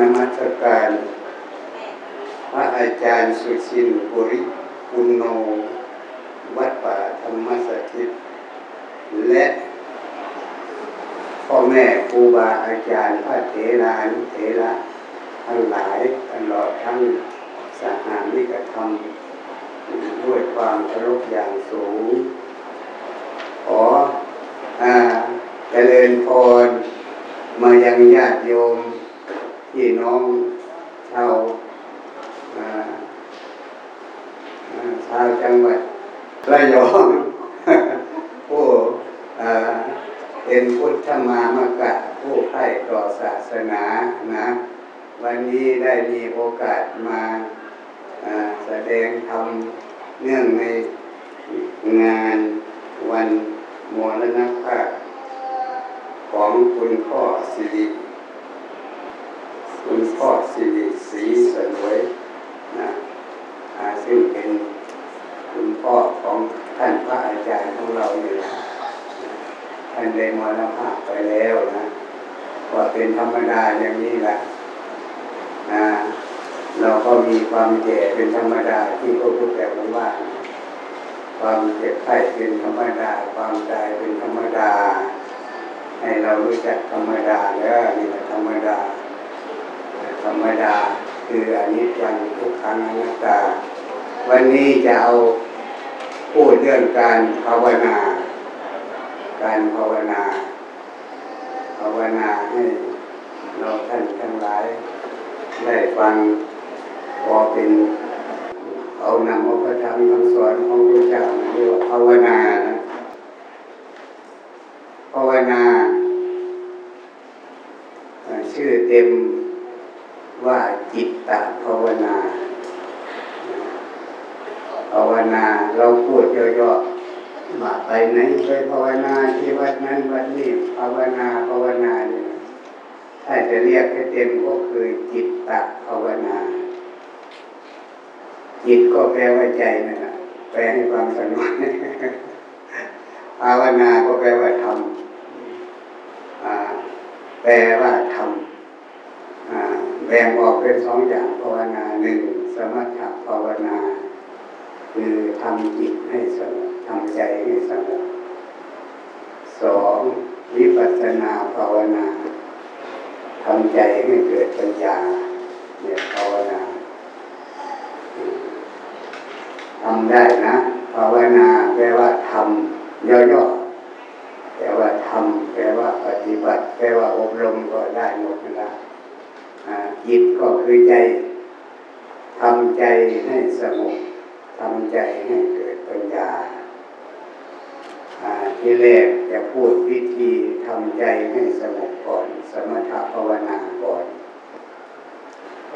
นมัสการพระอาจารย์สุชินปุริปุณโน วัดป่าธรรมสถิต และพ่อแม่ครูบาอาจารย์พระเถรานุเถระทั้งหลายตลอดทั้งสหานิกธรรมด้วยความเคารพอย่างสูง ขออาเจริญพรมายังญาติโยม พี่น้องชาวชาวจังหวัดระยองผู้เป็นพุทธมามกะผู้ใคร่ต่อศาสนานะ วันนี้ได้มีโอกาสมาอ่าแสดงธรรมเนื่องในงานวันมรณภาพของคุณพ่อสิริ คุณพ่อสิริศรีสวยนะซึ่งเป็นคุณพ่อของท่านพระอาจารย์ของเราอยู่นะท่านได้มรณภาพไปแล้วนะว่าเป็นธรรมดาอย่างนี้แหละนะเราก็มีความแก่เป็นธรรมดาที่พระพุทธเจ้าว่า ความเจ็บไข้เป็นธรรมดา ความตายเป็นธรรมดา ให้เรารู้จักธรรมดาแล้วนี่แหละธรรมดา ธรรมดาคืออนิจจังทุกขังอนัตตา วันนี้จะเอาพูดเรื่องการภาวนา การภาวนา ภาวนาให้เราท่านทั้งหลาย ได้ฟังพอเป็นเอานำอาพระธรรมคำสอนของพระเจ้าเรียกว่าภาวนานะภาวนา ชื่อเต็ม ว่าจิตตภาวนาภาวนาเราพูดย่อๆว่าไปไหนไปภาวนาที่วัดนั้นวัดนี้ภาวนาภาวนาเนี่ยถ้าจะเรียกให้เต็มก็คือจิตตภาวนา จิตก็แปลว่าใจนั่นแหละแปลให้ความสนุกภาวนาก็แปลว่าทำแปลว่าทำ แบ่งออกเป็นสองอย่างภาวนาหนึ่งสมถะภาวนา คือทำจิตให้สงบทำใจให้สงบสองวิปัสสนาภาวนาทำใจให้เกิดปัญญาเนี่ยภาวนาทำได้นะ ภาวนาแปลว่าทำย่อๆแปลว่าทำแปลว่าปฏิบัติ แปลว่าอบรมก็ได้หมดนะอ่า จิตก็คือใจทำใจให้สงบทำใจให้เกิดปัญญาอ่าที่แรกจะพูดวิธีทำใจให้สงบก่อน สมถภาวนาก่อน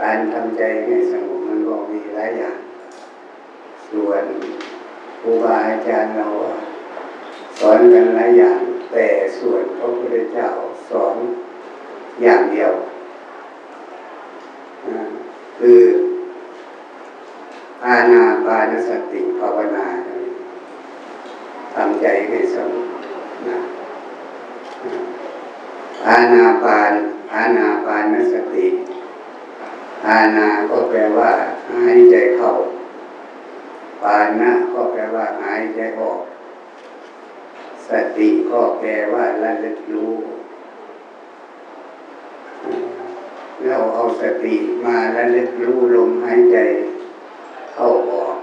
การทำใจให้สงบมันก็มีหลายอย่าง ส่วนครูบาอาจารย์เราสอนกันหลายอย่าง แต่ส่วนพระพุทธเจ้าสอนอย่างเดียว คืออาณาปานสติภาวนาทำใจให้สงบนะอาณาปานอาณาปานสติอาณาก็แปลว่าหายใจเข้าปานะก็แปลว่าหายใจออก สติก็แปลว่าระลึกรู้ เราเอาสติมาระลึกรู้ลมหายใจเข้าออก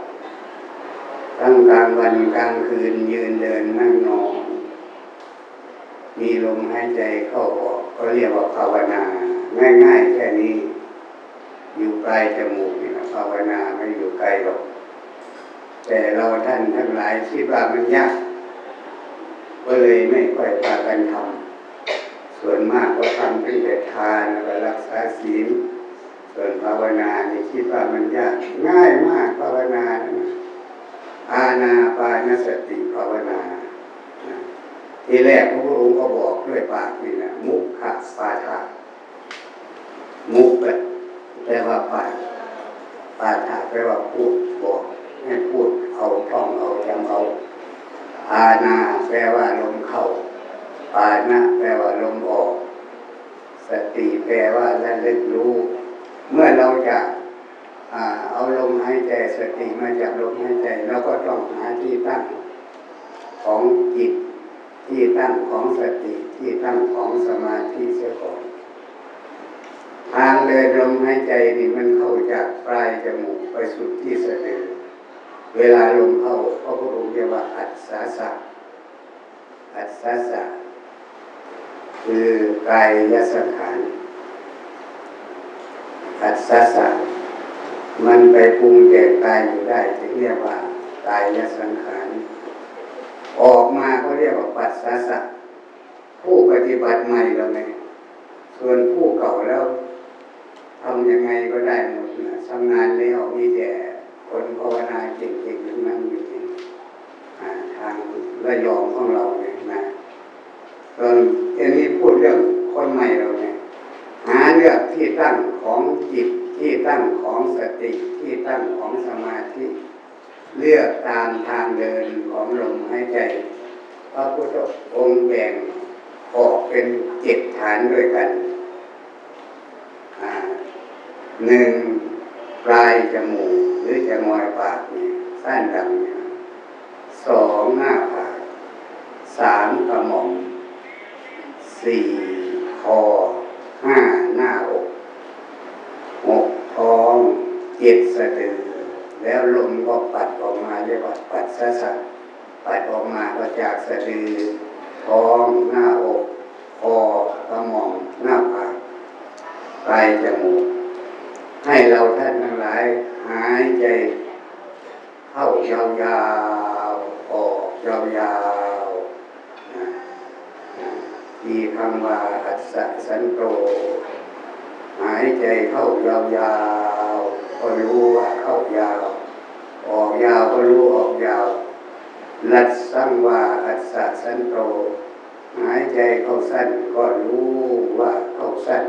ทั้งกลางวันกลางคืนยืนเดินนั่งนอนมีลมหายใจเข้าออกก็เรียกว่าภาวนา ง่ายๆแค่นี้ อยู่ไกลจมูกนี่นะภาวนาไม่อยู่ไกลหรอกแต่เราท่านทั้งหลายคิดว่ามันยากก็เลยไม่ค่อยพากันทำ ส่วนมากก็ทำเป็นแต่ทานแล้วรักษาศีล ส่วนภาวนานี่คิดว่ามันยากง่ายมากภาวนานะอาณาปานสติภาวนา ทีแรกพระพุทธองค์ก็บอกด้วยปากนี่นะมุขะปาทะมุขแปลว่าปากปาทะแปลว่าพูดบอกให้พูดเอาท่องเอาจำเอาอาณาแปลว่าลมเข้า ปานะแปลว่าลมออก สติแปลว่าระลึกรู้ เมื่อเราจะเอาลมหายใจสติมาจากลมหายใจเราก็ต้องหาที่ตั้งของจิตที่ตั้งของสติที่ตั้งของสมาธิเสียก่อนทางเดินลมหายใจนี่มันเข้าจากปลายจมูกไปสุดที่สะดือเวลาลมเข้าพระพุทธองค์เรียกว่าอัศสะสะอัศสะสะ คือกายยสังขารอัศสะสะมันไปปรุงแต่กายอยู่ได้ที่เรียกว่ากายยสังขารออกมาก็เรียกว่าปัสสะสะผู้ปฏิบัติใหม่เราไงส่วนผู้เก่าแล้วทำยังไงก็ได้หมดนะทำงานแล้วมีแต่คนภาวนาเก่งๆทั้งนั้นอยู่ทางระยองของเราเนี่ยนะ ส่วนอันนี้พูดเรื่องคนใหม่เราเนี่ยหาเลือกที่ตั้งของจิตที่ตั้งของสติที่ตั้งของสมาธิเลือกตามทางเดินของลมหายใจพระพุทธองค์แบ่งออกเป็นเจ็ดฐานด้วยกันหนึ่งปลายจมูกหรือจะงอยปากเนี่ยสั้นดำเนี่ยสองหน้าผากสามกระหม่อม สี่คอห้าหน้าอกหกท้องเจ็ดสะดือแล้วลมก็ปัดออกมาเรียกว่าปัดสะสะปัดออกมาก็จากสะดือท้องหน้าอกคอกระหม่อมหน้าผากปลายจมูกให้เราท่านทั้งหลายหายใจ เข้ายาวๆออกยาวๆ มีคำว่าอัศสันโตหายใจเข้ายาวๆก็รู้ว่าเข้ายาว ออกยาวก็รู้ออกยาวลัดสังว่าอัศสันโตหายใจเข้าสั้นก็รู้ว่าเข้าสั้น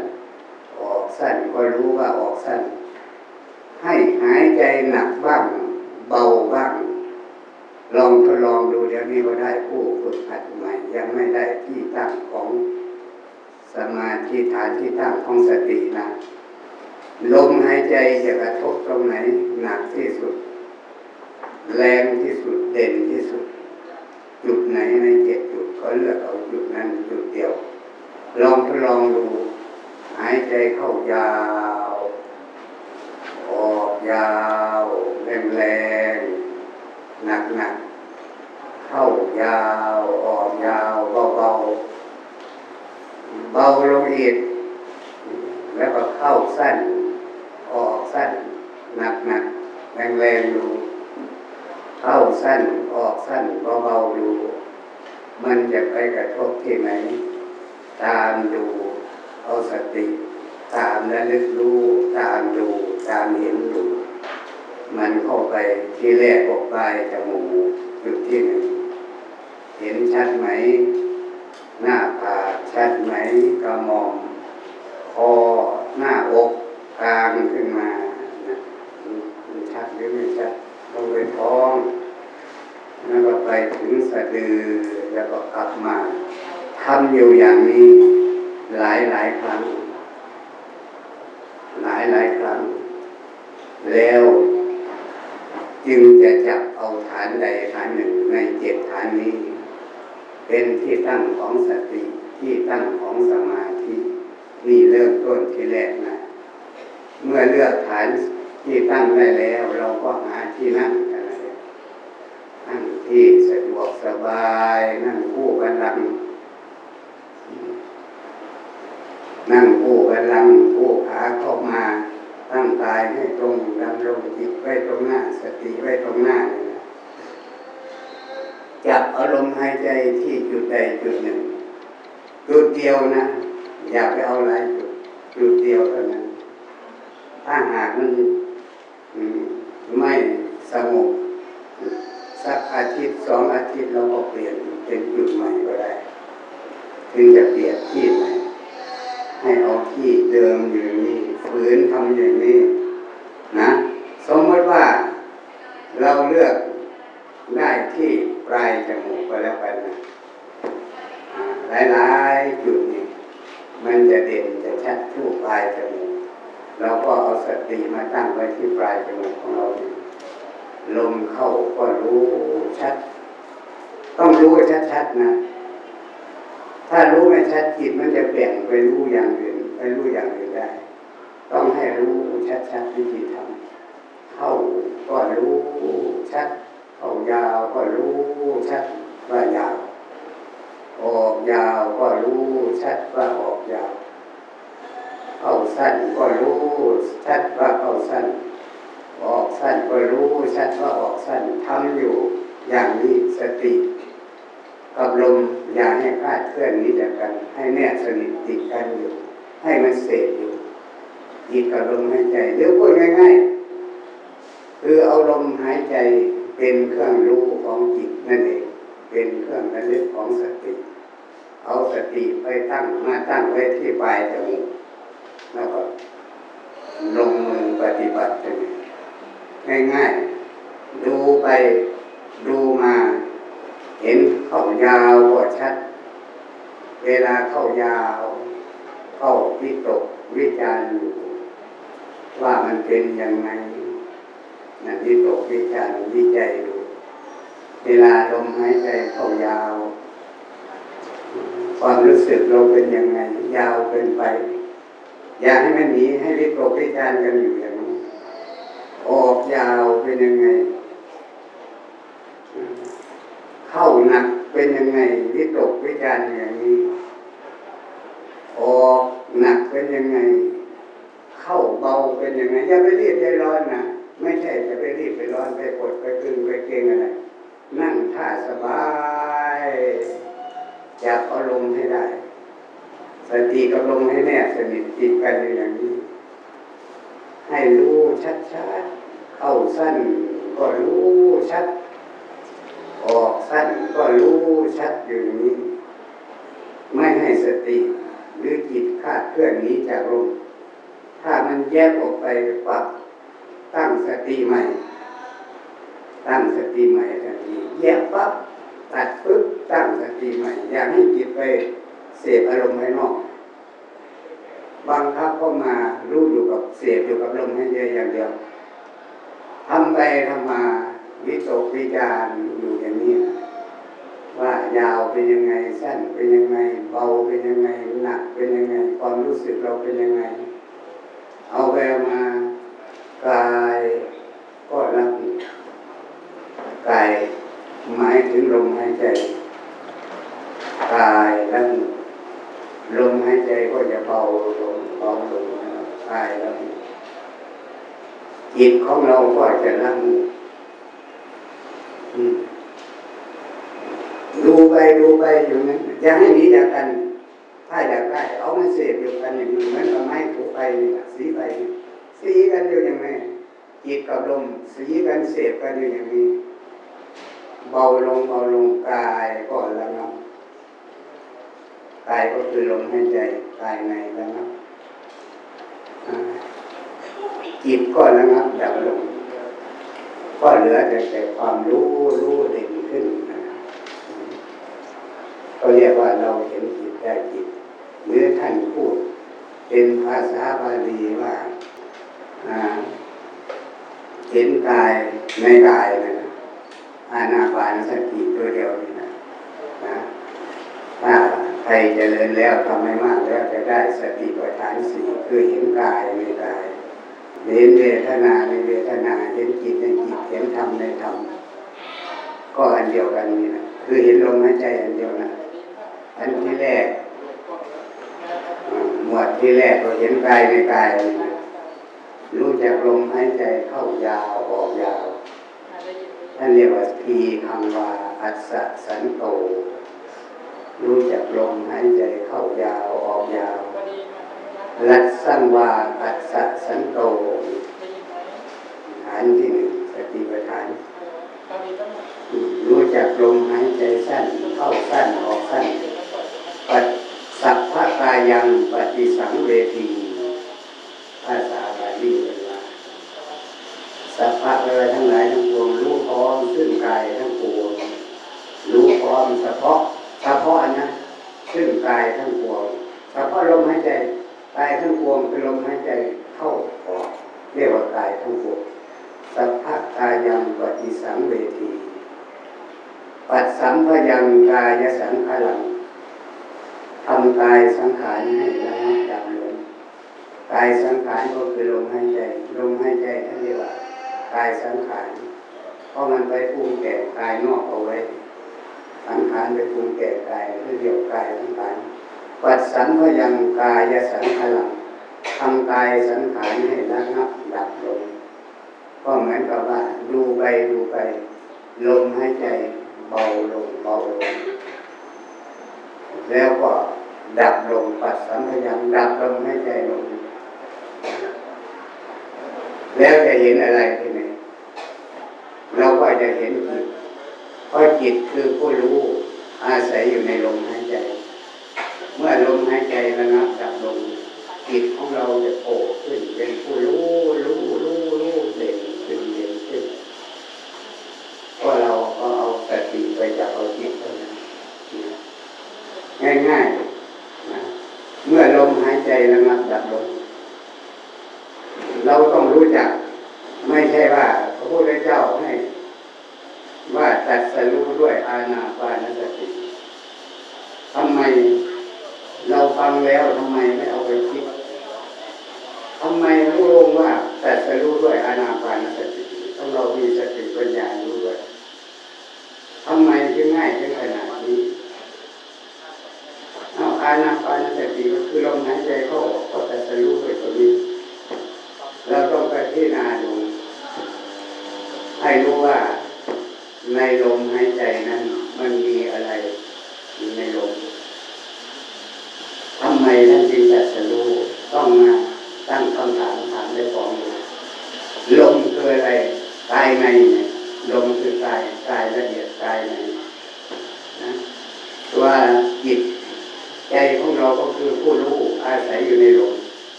ออกสั้นก็รู้ว่าออกสั้น ให้หายใจหนักบ้าง เบาบ้าง ลองทดลองดูเดี๋ยวนี้ก็ได้ผู้ฝึกหัดใหม่ ยังไม่ได้ที่ตั้งของสมาธิฐานที่ตั้งของสตินะลมหายใจจะกระทบตรงไหนหนักที่สุด แรงที่สุดเด่นที่สุด จุดไหนในเจ็ดจุดก็เลือกเอาจุดนั้นจุดเดียว ลองทดลองดู หายใจเข้ายาว ออกยาว หนักหนักเข้ายาวออกยาวเบาเบาเบาลงอีกแล้วก็เข้าสั้น ออกสั้น หนักหนักแรงแรงดูเข้าสั้นออกสั้นเบาเบาดูมันจะไปกระทบที่ไหน ตามดูเอาสติ ตามและลึกรู้ตามดู ตามเห็นดู มันเข้าไปที่แรกออกไปจมูกจุดที่หนึ่งเห็นชัดไหม หน้าผากชัดไหมกระมอมคอหน้าอกกลางขึ้นมามันชัดหรือไม่ชัดลงไปท้องแล้วก็ไปถึงสะดือแล้วก็กลับมาทำอยู่อย่างนี้หลายหลายครั้ง หลายหลายครั้ง แล้ว จึงจะจับเอาฐานใดฐานหนึ่งในเจ็ดฐานนี้ เป็นที่ตั้งของสติที่ตั้งของสมาธินี่เริ่มต้นที่แรกนะเมื่อเลือกฐานที่ตั้งได้แล้ว เราก็หาที่นั่งอะไรนั่งที่สะดวกสบายนั่งคู่กันลังนั่งคู่กันลังคู่ขาเข้ามา ตั้งกายให้ตรงดำรงจิตไว้ตรงหน้า สติไว้ตรงหน้าเลยนะจับอารมณ์หายใจที่จุดใดจุดหนึ่ง จุดเดียวนะ อย่าไปเอาหลายจุดจุดเดียวเท่านั้น ถ้าหากมันไม่สงบสักอาทิตย์สองอาทิตย์เราก็เปลี่ยนเป็นจุดใหม่ก็ได้ ถึงจะเปลี่ยนที่ใหม่ให้เอาที่เดิมอยู่นี้ ฝืนทำอย่างนี้นะสมมติว่าเราเลือกได้ที่ปลายจมูกไปแล้วไปนะหลายๆจุดนี้มันจะจะเด่นจะชัดที่ปลายจมูกเราก็เอาสติมาตั้งไว้ที่ปลายจมูกของเราลมเข้าก็รู้ชัด ต้องรู้ชัดๆนะ ถ้ารู้ไม่ชัดจิตมันจะแบ่งไปรู้อย่างอื่นไปรู้อย่างอื่นได้ ต้องให้รู้ชัดๆวิธีทำเข้าก็รู้ชัด เข้ายาวก็รู้ชัดว่ายาว ออกยาวก็รู้ชัดว่าออกยาว เข้าสั้นก็รู้ชัดว่าเข้าสั้น ออกสั้นก็รู้ชัดว่าออกสั้นทำอยู่อย่างนี้สติกับลมอย่าให้คลาดเคลื่อนนี้จากกัน ให้แนบสนิทติดกันอยู่ ให้มันเสพอยู่ จิตกับลมหายใจหรือพูดง่ายๆคือเอาลมหายใจเป็นเครื่องรู้ของจิตนั่นเองเป็นเครื่องระลึกของสติ เอาสติไปตั้งมาตั้งไว้ที่ปลายจมูกแล้วก็ลงมือปฏิบัติง่ายๆดูไปดูมา เห็นเข้ายาวกว่าชัด เวลาเข้ายาว เข้าวิตกวิจารอยู่ ว่ามันเป็นยังไงนั่นวิตกวิจารวิจัยดูเวลาลมหายใจเข้ายาว ความรู้สึกเราเป็นยังไง ยาวเกินไป อย่าให้มันหนีให้วิตกวิจารกันอยู่อย่างนี้ออกยาวเป็นยังไง เข้าหนักเป็นยังไงวิตกวิจารอย่างนี้ ออกหนักเป็นยังไง เข้าเบาเป็นยังไงอย่าไปรีบใจร้อนนะไม่ใช่จะไปรีบไปร้อนไปกดไปกึงไปเก่งอะไรนั่งท่าสบายจับอารมณ์ให้ได้สติกับลมให้แนบสนิทติดกันอย่างนี้ ให้รู้ชัดๆเข้าสั้นก็รู้ชัด ออกสั้นก็รู้ชัดอยู่างนี้ ไม่ให้สติหรือจิตคาดเคลื่อนนี้จากลม ถ้ามันแยกออกไปปั๊บตั้งสติใหม่ ตั้งสติใหม่ทันทีแยกปั๊บตัดปึ๊บตั้งสติใหม่ อย่าให้จิตไปเสพอารมณ์ภายนอกบังคับเข้ามารู้อยู่กับเสพอยู่กับลมให้เยอะอย่างเดียวทำไปทำมาวิตกวิจารอยู่อย่างนี้ ว่ายาวเป็นยังไงสั้นเป็นยังไง เบาเป็นยังไงหนักเป็นยังไง ความรู้สึกเราเป็นยังไง เอาไปเอามากายก็รับกายหมายถึงลมหายใจกายรับลมหายใจก็จะเบาลงเบาลงกายรับจิตของเราก็จะรับดูไปดูไปอยู่นั้นอย่าให้หนีจากกัน ถ้าอยากได้เอามาเสพอยู่กันอย่างนี้เหมือนกับไม้ถูไปสีไปสีกันอยู่อย่างไรจิตกับลมสีกันเสพกันอยู่อย่างนี้ เบาลงเบาลงกายก็ระงับกายก็คือลมหายใจกายในระงับจิตก็ระงับดับลง ก็เหลือแต่แต่ความรู้รู้เด่นขึ้นนะก็เรียกว่าเราเห็นจิตได้จิต หรือท่านพูดเป็นภาษาบาลีว่าเห็นกายในกายนะอานาปานสติตัวเดียวนี่นะนะถ้าใครเจริญแล้วทำให้มากแล้วจะได้สติปัฏฐานสี่คือเห็นกายในกาย เห็นเวทนาในเวทนา เห็นจิตในจิต เห็นธรรมในธรรม ก็อันเดียวกันนี่นะคือเห็นลมหายใจอันเดียวนะ อันที่แรก วดที่แรกเราเห็นกายในกาย รู้จักลมหายใจเข้ายาวออกยาวท่านเรียกว่าทีคังวาอัศสันโต รู้จักลมหายใจเข้ายาวออกยาวรัดสั้นวาอัศสันโตฐานที่หนึ่งสติปัฏฐานรู้จักลมหายใจสั้นเข้าสั้นออกสั้นปัด สัพพกายังปฏิสังเวทีภาษาบาลีเป็นว่าสัพพะอะไรทั้งหลายทั้งปวงรู้พร้อมซึ่งกายทั้งปวงรู้พร้อมเฉพาะเฉพาะนะซึ่งกายทั้งปวงเฉพาะลมหายใจกายทั้งปวงเป็นลมหายใจเข้าออกเรียกว่ากายทั้งปวงสัพพกายังปฏิสังเวทีปัสสัมพยังกายสังขลัง ทำกายสังขารให้ระงับดับลงกายสังขารก็คือลมหายใจลมหายใจท่านเรียกว่ากายสังขารเพราะมันไปปรุงแก่กายนอกเอาไว้ สังขารไปปรุงแก่กายเพื่อเดียวกายสังขารปัดสันก็ยังกายสังขลังทำกายสังขารให้ระงับดับลงก็เหมือนกับว่าดูไปดูไป ลมหายใจเบาลงเบาลงแล้วก็ ดับลงปัสสัมพยังดับลงให้ใจลง แล้วจะเห็นอะไรที่ไหนเราก็จะเห็นจิตเพราะจิตคือผู้รู้อาศัยอยู่ในลมหายใจ เมื่อลมหายใจระงับดับลงจิตของเราจะโผล่ขึ้นเป็นผู้รู้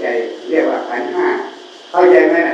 ใจ เรียกว่าขันห้าเข้าใจไหมนะ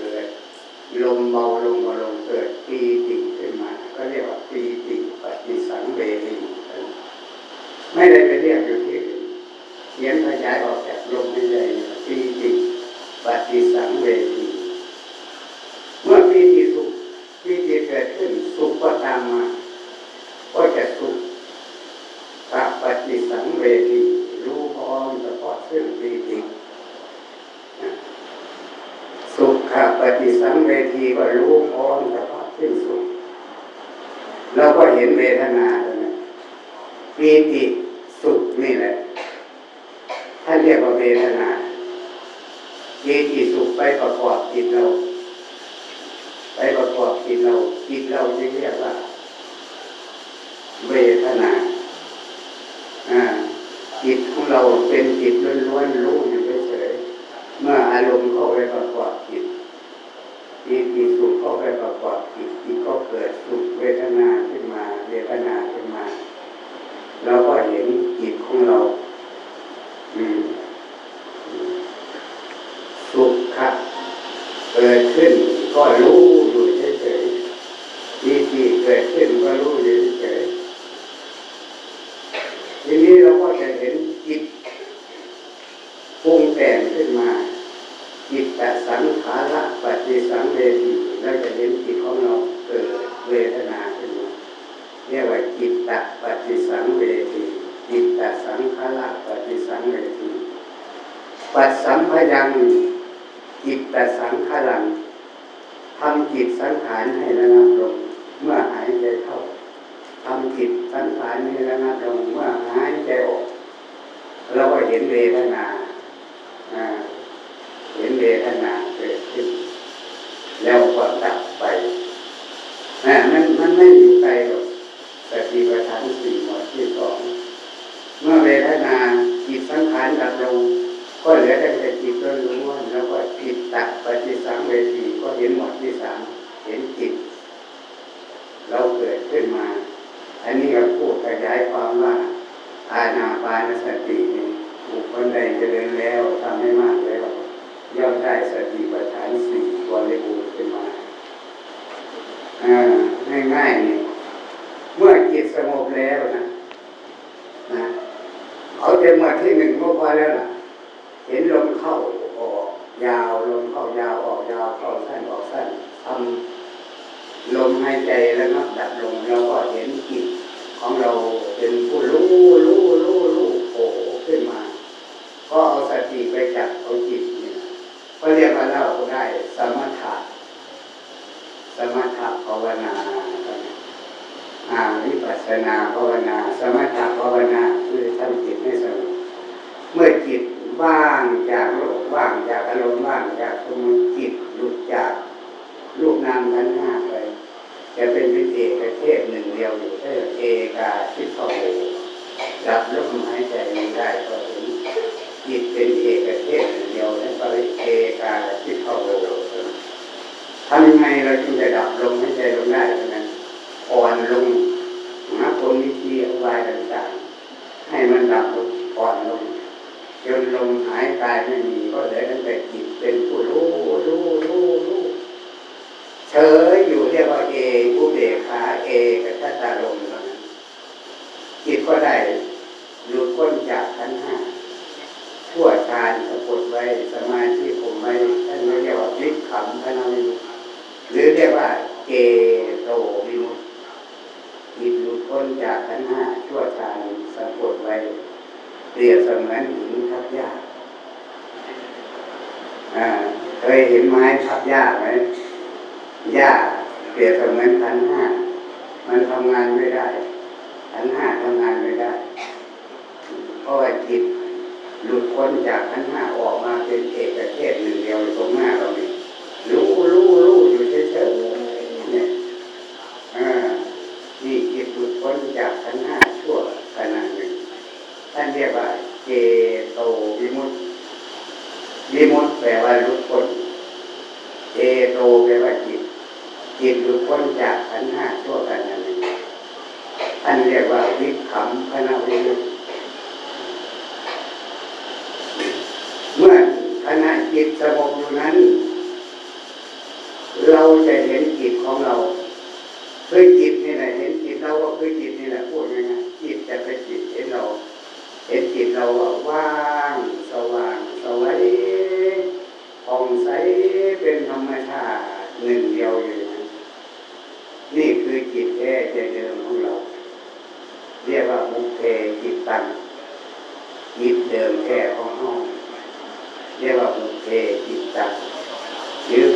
เกิดลมเบาลงมาลงเกิดปีติขึ้นมา ก็เรียกว่าปีติปฏิสังเวรีไม่ได้ไปเรียกอยู่ที่เขียนขยายออก สังเวทีก็รู้พร้อมเฉพาะซึ่งสุขแล้วก็เห็นเวทนาตรงนั้นปีติสุขนี่แหละท่านเรียกว่าเวทนาปีติสุขไปประกอบจิตเรา ไปประกอบจิตเราจิตเราจึงเรียกว่า เวทนาจิตของเราเป็นจิตล้วนๆรู้อยู่เฉยเมื่ออารมณ์เข้าไปประกอบจิต ไปประกอบจิตจิตก็เกิดสุขเวทนาขึ้นมาเวทนาขึ้นมาเราก็เห็นจิตของเราสุขะเกิดขึ้นก็รู้ ก็เหลือแต่จิตล้วนๆแล้วก็จิตตัดปฏิสังเวทีก็เห็นหมดที่สามเห็นจิต เราเกิดขึ้นมา อันนี้เราพูดขยายความว่าอาณาปานสตินี่บุคคลใดเจริญแล้วทำให้มากแล้วย่อมได้สติปัฏฐานสี่บริบูรณ์ขึ้นมาง่ายๆนี่เมื่อจิตสงบแล้วนะนะ เอาเต็มหมวดที่หนึ่งก็พอแล้วล่ะ เห็นลมเข้าออกยาวลมเข้ายาวออกยาวเข้าสั้นออกสั้นทำลมหายใจแล้วก็ดับลงเราก็เห็นจิตของเราเป็นผู้รู้รู้รู้รู้โผล่ขึ้นมา ก็เอาสติไปจับเอาจิตเนี่ยก็เรียกว่าเราได้สมถะสมถะภาวนาอ่าวิปัสสนาภาวนาสงบ เมื่อจิตว่างจากโลกว่างจากอารมณ์ว่างจากสมุจิตหลุดจากลูกนามทั้งห้าไปจะเป็นวิเอกเทศหนึ่งเดียวอยู่เท่เอกาชิตโตดับลมหายใจไม่ได้ก็ถึงจิตเป็นเอกประเทศหนึ่งเดียวนั่นก็เลยเอกาชิตโตทำยังไงเราจึงจะดับลมหายใจลงได้เท่านั้นอ่อนลงหาคนวิธีอุบายต่างๆให้มันดับลงอ่อนลง จนลมหายกายไม่มีก็เหลือตั้งแต่จิตเป็นผู้รู้รู้รู้รู้เฉยอยู่เรียกว่าเอกุเบขาเอกัตตาลมเท่านั้นจิตก็ได้หลุดพ้นจากขันห้าชั่วฌานสะกดไว้สมาธิผมไว้ท่านเรียกว่าวิขำพนาวิมุตหรือเรียกว่าเกโตวิมุตจิตหลุดพ้นจากขันห้าชั่วฌานสะกดไว้ เปรียบเสมือนหินทับหญ้าเคยเห็นไม้ทับหญ้าไหมหญ้าเปรียบเสมือนขันห้ามันทำงานไม่ได้ขันห้าทำงานไม่ได้เพราะว่าจิตหลุดพ้นจากขันห้าออกมาเป็นเอกเทศหนึ่งเดียวตรงหน้าเราเนี่ยรู้รู้รู้อยู่เฉยๆเนี่ยนี่จิตหลุดพ้นจากขันห้าชั่วขณะหนึ่งท่าน เรียกว่าเจโตวิมุตติวิมุตติแปลว่าหลุดพ้นเจโตแปลว่าจิต จิตหลุดพ้นจากขันห้าชั่วขณะหนึ่งท่านเรียกว่าวิขำพนาวิมุตติเมื่อขณะจิตสงบอยู่นั้น เราจะเห็นจิตของเราคือจิตนี่แหละเห็นจิตเราก็คือจิตนี่แหละพูดง่ายๆจิตจะเป็นจิตเห็นเรา เห็นจิตเราว่างสว่างสวัยผ่องใสเป็นธรรมชาติหนึ่งเดียวอยู่นั้นนี่คือจิตแท้ใจเดิมของเรา เรียกว่าบุเพจิตตังจิตเดิมแท้ของห้องเรียกว่าบุเพจิตตังหรือ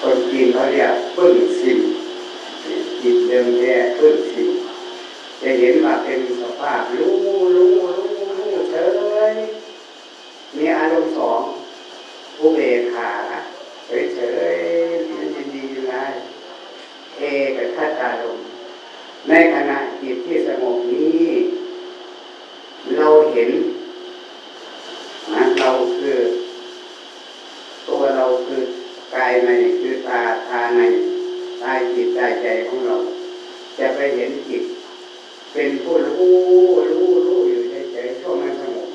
คนจีนเขาเรียกปึ้งซิมจิตเดิมแท้ปึ้งซิม จะเห็นว่าเป็นสภาพรู้รู้รู้รู้เฉยมีอารมณ์สองอุเบกขาเฉยเฉยมันยินดียู่ได้เอกับทัตตารมในขณะจิตที่สงบนี้ เราเห็นนะเราคือ ตัวเราคือกายในคือตาตาในตาจิตตาใจของเรา จะไปเห็นจิต เป็นผู้รู้รู้รู้อยู่เฉยๆช่วงนั้นสงบ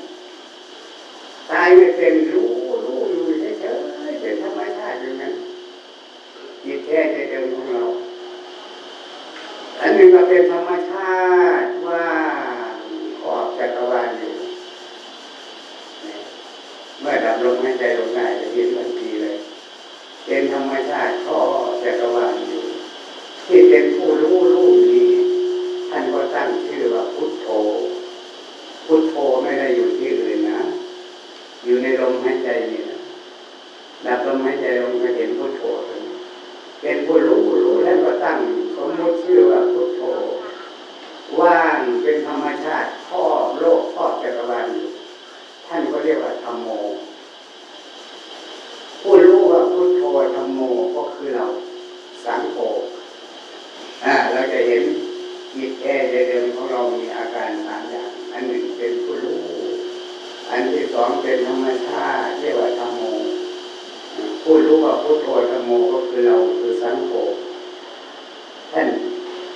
ตายไม่เป็นรู้รู้อยู่เฉยๆเป็นธรรมชาติอย่างนั้นจิตแท้ใจเดิมของเราอันนึ่งก็เป็นธรรมชาติว่าออกจักรวาลอยู่เมื่อดับลมหายใจลงได้จะเห็นทันทีเลย เป็นธรรมชาติท่อจักรวาลอยู่ที่เป็น ตั้งชื่อว่าพุทโธ พุทโธไม่ได้อยู่ที่อื่นนะ อยู่ในลมหายใจนี่นะดับลมหายใจลงก็เห็นพุทโธเป็นผู้รู้รู้แล้วก็ตั้งสมมติชื่อว่าพุทโธ ว่างเป็นธรรมชาติครอโลกครอจักรวาลอยู่ท่านก็เรียกว่าธรรมโมผู้รู้ว่าพุทโธธรรมโมก็คือเราสังโฆอ่าเราจะเห็น จิตแท้เดิมของเรามีอาการสามอย่าง อันหนึ่งเป็นผู้รู้ อันที่สองเป็นธรรมชาติเรียกว่าธรรมโมผู้รู้ว่าพุทโธธรรมโมก็คือเราคือสังโฆท่าน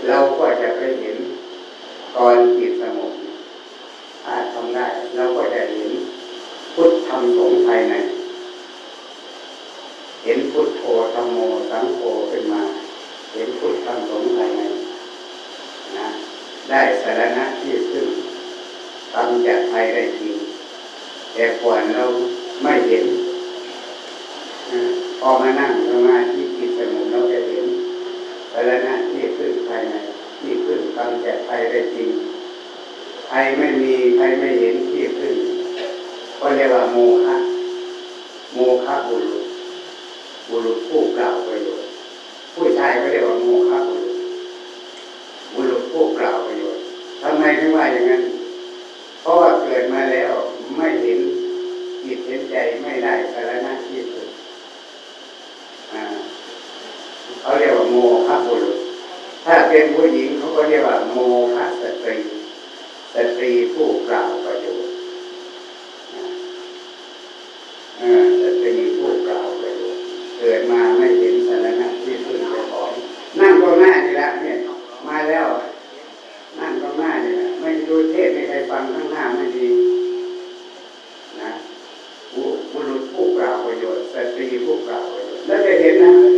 เราก็จะไปเห็นตอนจิตสงบถ้าทำได้เราก็จะเห็นพุทธธรรมสงฆ์ภายใน เห็นพุทโธธรรมโมสังโฆขึ้นมา เห็นพุทธธรรมสงฆ์ภายใน ได้สารณะที่พึ่งทำจากภัยได้จริง แต่ก่อนเราไม่เห็นพอมานั่งสมาธิจิตสงบเราจะเห็นสารณะที่พึ่งภายในที่พึ่งทำจากภัยได้จริงภัยไม่มีภัยไม่เห็นที่พึ่งก็เรียกว่าโมฆะโมฆะบุรุษบุรุษผู้กล่าวประโยชน์ผู้ชายก็เรียกว่าโมฆะบุรุษบุรุษผู้กล่าวประโยชน์ ไมถึงว่าอย่างนั้น เพราะว่าเกิดมาแล้วไม่เห็นจิตเห็นใจไม่ได้สารณะที่สุดเขาเรียกว่าโมฆะบุรุษ ถ้าเป็นผู้หญิงเขาก็เรียกว่าโมฆะสตรี สตรีผู้กล่าว โ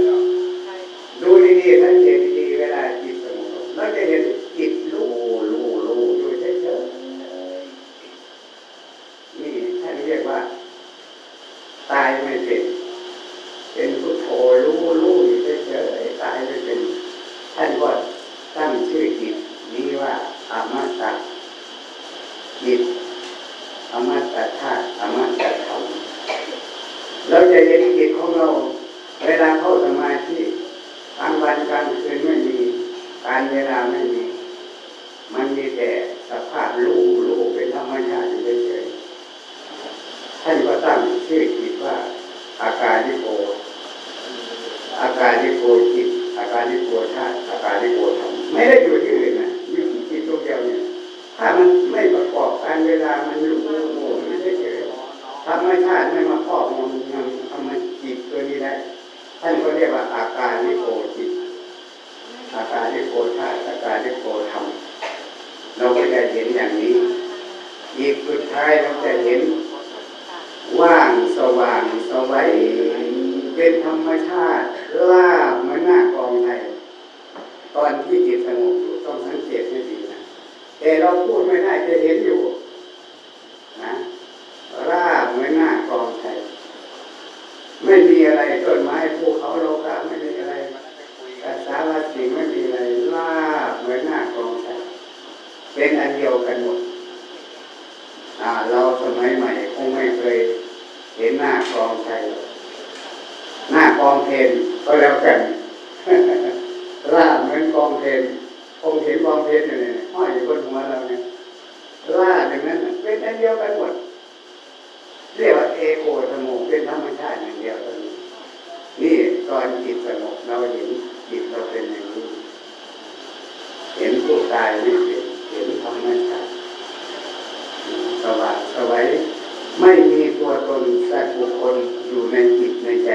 ตัวตนสัตว์บุคคลอยู่ในจิตในใจ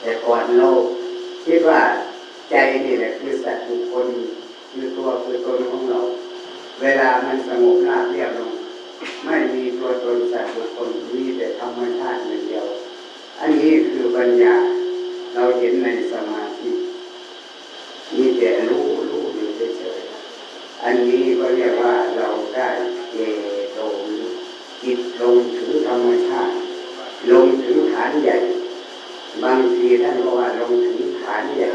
แต่ก่อนเราคิดว่าใจนี่แหละคือสัตว์บุคคลคือตัวคือตนของเรา เวลามันสงบราบเรียบลงไม่มีตัวตนสัตว์บุคคลมีแต่ธรรมชาติอย่งเดียว อันนี้คือปัญญาเราเห็นในสมาธิมีแต่รู้รู้อยู่เฉยๆอันนี้ก็เรียกว่าเราได้เอโต จิตลงถึงธรรมชาติ ลงถึงฐานใหญ่ บางทีท่านบอกว่าลงถึงฐานใหญ่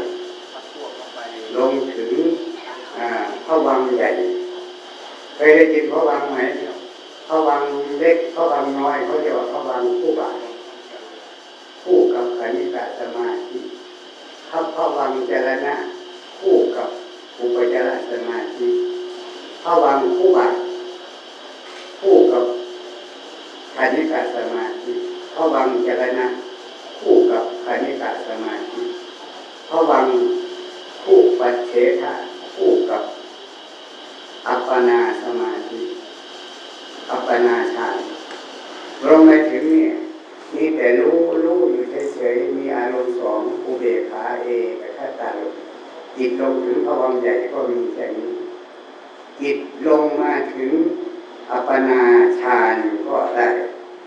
ลงถึงพระวังใหญ่เคยได้ยินพระวังไหมพระวังเล็กพระวังน้อยเขาเรียกว่าพระวังคู่บาทคู่กับคณิกาสมาธิถ้าพระวังเจรณะคู่กับอุปจารสมาธิพระวังคู่บาท ณิกาสมาธิพระวังเจรณะคู่กับคณิกาสมาธิพระวังคู่ปัจเฉทะคู่กับอัปปนาสมาธิอัปปนาฌานลงไปถึงเนี่ยมีแต่รู้รู้อยู่เฉยๆมีอารมณ์สองอุเบกขาเอกขัตตาลมจิตลงถึงพวังใหญ่ก็มีแค่นี้ จิตลงมาถึงอัปปนาฌานก็ได้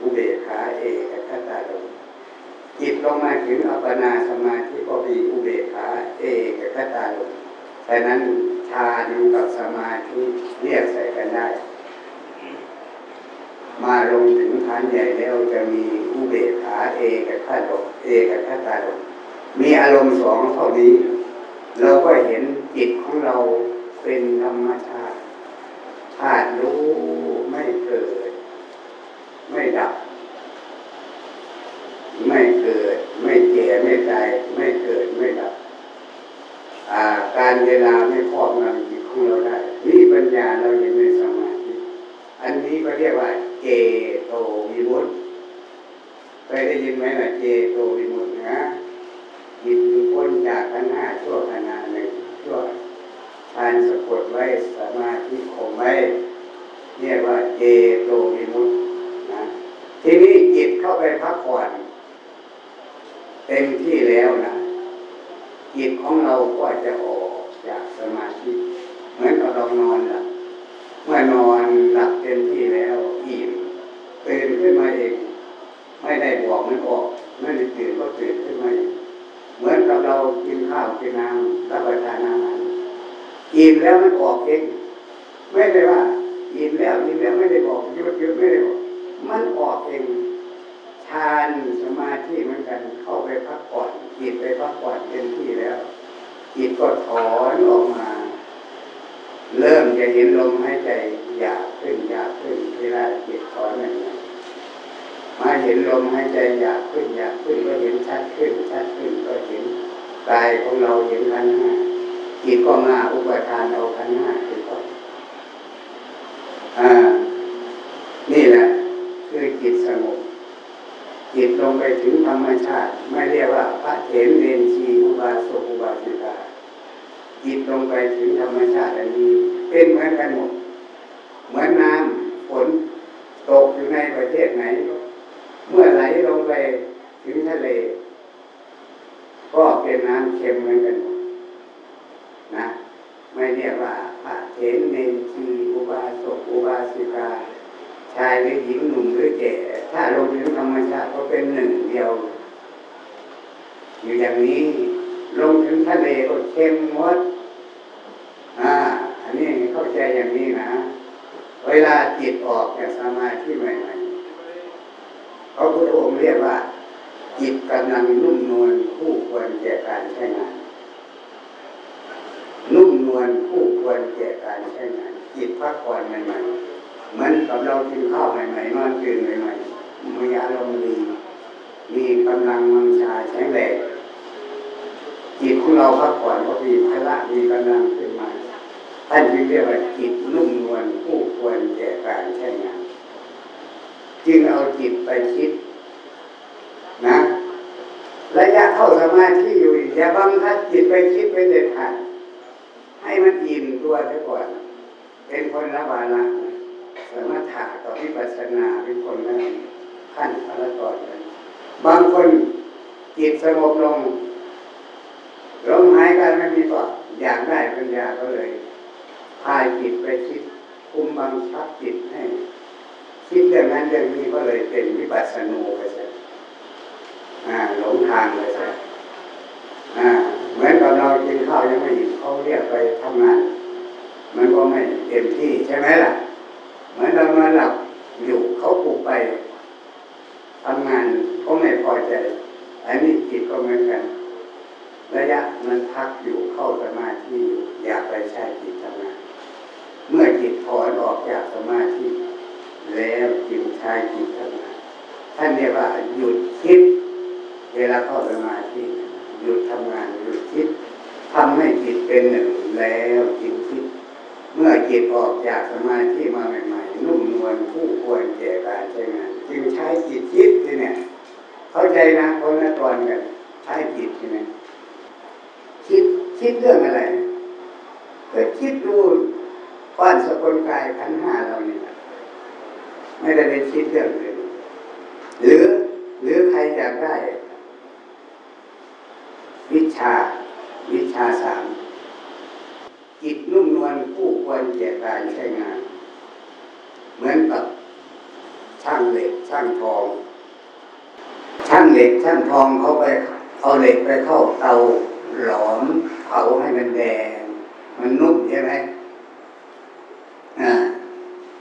อุเบกขาเอกขัตตาลมจิตลงมาถึงอัปปนาสมาธิก็มีอุเบกขาเอกขัตตาลมแต่นั้นฌานกับสมาธิเรียกใส่กันได้ มาลงถึงฐานใหญ่แล้วจะมีอุเบกขาเอกับขัตลมเอกับขัตตาลมมีอารมณ์สองเท่านี้ เราก็เห็นจิตของเราเป็นธรรมชาติธาตุรู้ไม่เกิด ไม่ดับ ไม่เกิด ไม่แก่ไม่ตายไม่เกิดไม่ดับการเวลาไม่ครอบงำจิตของเราได้นี่ปัญญาเราเห็นในสมาธิอันนี้ก็เรียกว่า เจโตวิมุตติเคยได้ยินไหมล่ะเจโตวิมุตตินะจิตพ้นจากขันห้าชั่วขณะหนึ่งชั่วทานสะกดไว้สมาธิคงไว้เรียกว่าเจโตนะทีนี้จิตเข้าไปพักผ่อนเต็มที่แล้วนะจิตของเราก็จะออกจากสมาธิเหมือนกับเรานอนหลับเมื่อนอนหลับเต็มที่แล้วอิ่มตื่นขึ้นมาเองไม่ได้บอกมันออกไม่ได้ตื่นก็ตื่นขึ้นมาเองเหมือนกับเรากินข้าวกินน้ำรับประทานอาหารอิ่มแล้วมันออกเองไม่ได้ว่าอิ่มแล้วอิ่มแล้วไม่ได้บอกหยุดหยุดไม่ได้บอกมันออกเองานสมาธิเหมือนกันเข้าไปพักผ่อนจิตไปพักผ่อนเต็มที่แล้วจิตก็ถอนออกมา เริ่มจะเห็นลมหายใจหยาบขึ้นหยาบขึ้นเวลาจิตถอนนั่นมาเห็นลมหายใจหยาบขึ้นหยาบขึ้นก็เห็นชัดขึ้นชัดขึ้นก็เห็นกายของเราเห็นขันห้าจิตก็มาอุปทานเอาขันห้าขึ้นก่อนอ่า นี่แหละคือจิตสงบ จิตลงไปถึงธรรมชาติ ไม่เรียกว่าพระเถรเรนชีอุบาสกอุบาสิกาจิตลงไปถึงธรรมชาติอันนี้ เป็นเหมือนกันหมดเหมือนน้ำฝนตกอยู่ในประเทศไหน เมื่อไหลลงไปถึงทะเล ก็เป็นน้ำเค็มเหมือนกันหมดนะ ไม่เรียกว่าพระเถรเนนชีอุบาสกอุบาสิกา ชายหรือหญิงหนุ่มหรือแก่ถ้าลงถึงธรรมชาติก็เป็นหนึ่งเดียว อยู่อย่างนี้ลงถึงทะเลก็เค็มหมดอ่าอันนี้เข้าใจอย่างนี้นะ เวลาจิตออกจากสมาธิใหม่ๆพระพุทธองค์เรียกว่า จิตกำลังนุ่มนวลคู่ควรแก่การใช้งานนุ่มนวลคู่ควรแก่การใช้งานจิตพักผ่อนใหม่ๆ เหมือนกับเรากินข้าวใหม่ๆนอนตื่นใหม่ๆมีอารมณ์ดี มีกำลังมังชาแข็งแรงจิตของเราพักผ่อนก็มีพละมีกำลังขึ้นมาท่านจึงเรียกว่าจิตนุ่มนวลผู้ควรแก่การใช้งาน จึงเอาจิตไปคิดนะระยะเข้าสมาธิอยู่อย่าบังคับจิตไปคิดไปเด็ดขาดให้มันอิ่มตัวซะก่อน เป็นคนละบาละ สมถะต่อวิปัสสนาเป็นคนละขั้นละตอนกันบางคนจิตสงบลงลมหายใจไม่มีก็อยากได้ปัญญาก็เลยพายจิตไปคิดคุมบังคับจิตให้ คิดเรื่องนั้นเรื่องนี้ก็เลยเป็นวิปัสสนูไปซะหลงทางไปซะเหมือนกับเรากินข้าวยังไม่อิ่มเขาเรียกไปทำงาน มันก็ไม่เต็มที่ใช่ไหมล่ะ เหมือนเรานอนหลับอยู่เขาปลุกไปทำงานก็ไม่พอใจอันนี้จิตก็เหมือนกัน ระยะมันพักอยู่เข้าสมาธิอยู่อยากไปใช้จิตทำงาน เมื่อจิตถอนออกจากสมาธิแล้วจิตใช้จิตทำงานท่านเรียกว่าหยุดคิด เวลาเข้าสมาธิหยุดทำงานหยุดคิดทำให้จิตเป็นหนึ่งแล้วจิตคิด เมื่อจิตออกจากสมาธิมาใหม่ นุ่มนวลผู้ควรแก่การใช้งานจึงใช้จิตคิดที่เนี่ย เข้าใจนะคนละตอนกันใช้จิตใช่ไหมคิดคิดเรื่องอะไรก็คิดดูก้อนสกุลกายขันห้าเรานี่ไม่ได้ไปคิดเรื่องอื่นหรือหรือใครอยากได้ วิชาวิชาสามจิตนุ่มนวลผู้ควรแก่การใช้งาน เหมือนกับช่างเหล็กช่างทอง ช่างเหล็กช่างทองเขาไปเอาเหล็กไปเข้าเตาหลอมเผาให้มันแดง มันนุ่มใช่ไหมอ่า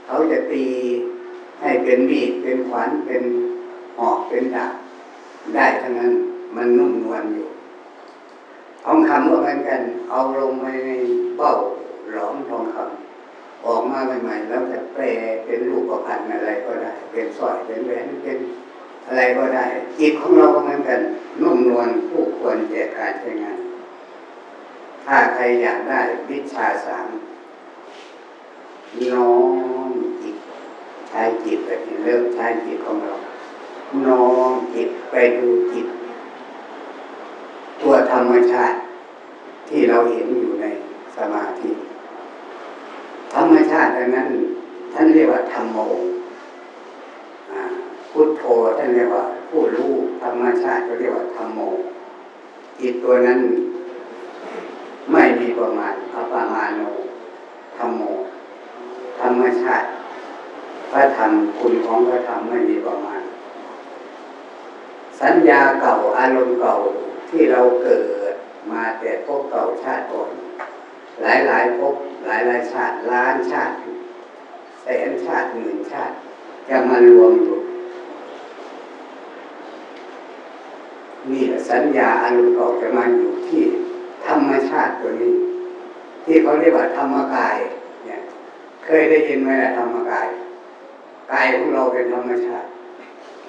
เขาจะตีให้เป็นมีดเป็นขวานเป็นหอกเป็นดาบได้ทั้งนั้นมันนุ่มนวลอยู่ทองคำก็เหมือนกัน เอาลงไปในเบ้าหลอมทองคำ ออกมาใหม่ๆแล้วจะแปลเป็นรูปประพันธ์อะไรก็ได้ เป็นสร้อยเป็นแหวนเป็นอะไรก็ได้ จิตของเราก็เหมือนกันนุ่มนวลผู้ควรแก่การใช้งาน ถ้าใครอยากได้วิชาสามน้อมจิตทช้จิตแบบนี้เริ่มใช้จิตของเราน้อมจิตไปดูจิต ตัวธรรมชาติที่เราเห็นอยู่ในสมาธิ ธรรมชาติอันนั้น ท่านเรียกว่าธรรมโมพุทโธท่านเรียกว่า ผู้รู้ธรรมชาติก็เรียกว่าธรรมโมจิตตัวนั้น ไม่มีประมาณอัปมาโนธรรมโม ธรรมชาติพระธรรมคุณของพระธรรมไม่มีประมาณ สัญญาเก่าอารมณ์เก่าที่เราเกิดมาแต่พบเก่าชาติก่อนหลายหลายพบ หลายหลายชาติล้านชาติ แสนชาติหมื่นชาติ จะมารวมอยู่นี่สัญญาอารมณ์เก่าจะมาอยู่ที่ธรรมชาติตัวนี้ ที่เขาเรียกว่าธรรมกายเนี่ยเคยได้ยินไหมล่ะธรรมกายกายของเราเป็นธรรมชาติ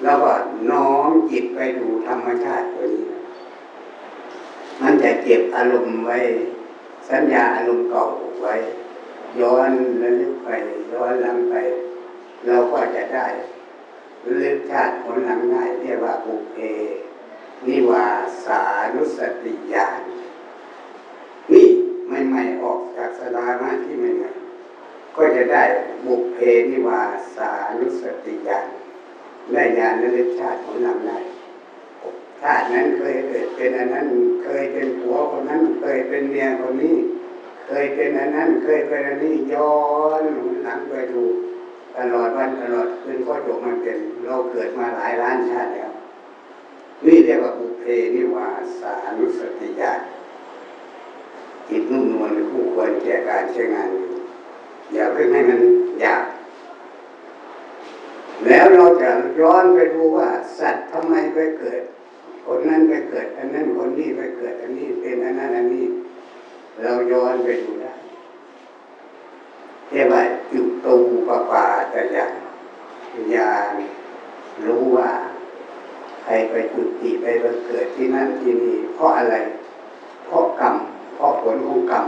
แล้วก็น้อมจิตไปดูธรรมชาติตัวนี้ มันจะเก็บอารมณ์ไว้ สัญญาอารมณ์เก่าไว้ ย้อนระลึกไปย้อนหลังไป เราก็จะได้ลึกชาติผลหลังได้เรียกว่าบุเพนิวาสานุสติญาณนี่ใหม่ๆออกจากสลามาที่ใหม่ๆก็จะได้บุเพนิวาสานุสติญาณได้ญาณและลึกชาติผลหลังได้ ชาตินั้นเคยเกิดเป็นอันนั้น เคยเป็นผัวคนนั้น เคยเป็นเมียคนนี้ เคยเป็นอันนั้น เคยเป็นอันนี้ย้อนหลังไปดูตลอดวันตลอดคืนก็จบมาเป็น เราเกิดมาหลายล้านชาติแล้ว นี่เรียกว่าบุเพนิวาสานุสติญาณจิตนุ่มนวลคู่ควรแก่การใช้งานอยู่อย่าเพิ่งให้มันอยาก แล้วเราจะย้อนไปดูว่า สัตว์ทำไมไปเกิด คนนั้นไปเกิด อันนั้นคนนี้ไปเกิด อันนี้เป็นอันนั้นอันนี้ เราย้อนไปดูได้เรียกว่าจุตูปปาตยานญาณรู้ว่าใครไปจุติไปเกิดที่นั่นที่นี่เพราะอะไร เพราะกรรม เพราะผลของกรรม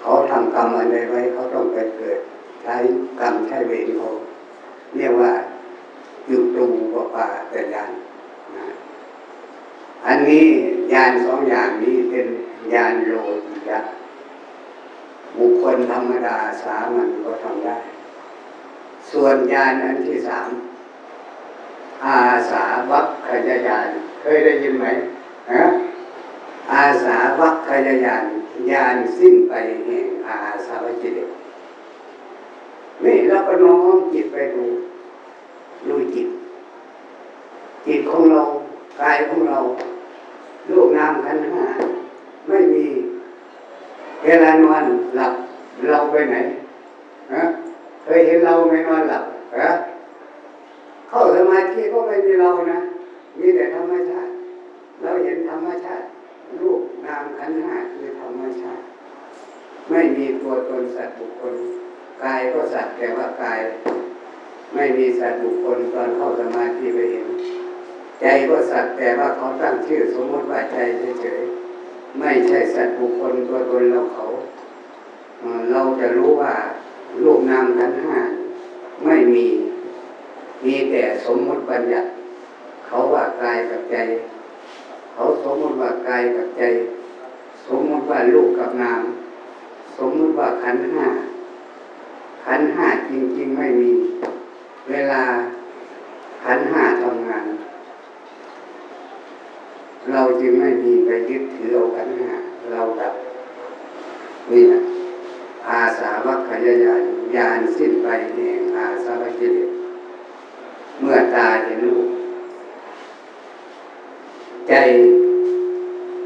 เขาทำกรรมอะไรไว้เขาต้องไปเกิด ใช้กรรมใช้เวรเขาเรียกว่าจุตูปปาตยาน อันนี้ยานสองอย่างนี้เป็นยานโลจิยะบุคคลธรรมดาสามัญก็ทำได้ ส่วนยานอันที่สามอาสาวัคขยายานเคยได้ยินไหมฮะอาสาวัคขยายานยานสิ้นไปแห่งอาสาวจิตนี่เราก็น้อมจิตไปดูดูจิต จิตของเรากายของเรา ลูกนามขันห้าไม่มีเวลานอนหลับเราไปไหนฮะเคยเห็นเราไม่นอนหลับฮะเข้าสมาธิก็ไม่มีเรานะ มีแต่ธรรมชาติเราเห็นธรรมชาติรูปนามขันห้าคือธรรมชาติ ไม่มีตัวตนสัตว์บุคคลกายก็สัตว์แต่ว่ากาย ไม่มีสัตว์บุคคลตอนเข้าสมาธิไปเห็น ใจก็สัตว์แต่ว่าเขาตั้งชื่อสมมติว่าใจเฉยๆไม่ใช่สัตว์บุคคลตัวตนเราเขา เราจะรู้ว่ารูปนามขันห้าไม่มีมีแต่สมมติบัญญัติ เขาว่ากายกับใจ เขาสมมติว่ากายกับใจ สมมติว่าลูกกับนาม สมมติว่าขันห้าขันห้าจริงๆไม่มี เวลาขันห้าทำงาน เราจึงไม่มีไปยึดถือเอาขันห้าเราดับนี่นะอาสาวัคขยายานยานสิ้นไปแห่งอาสาวกิเลสเมื่อตาเห็นรูปใจ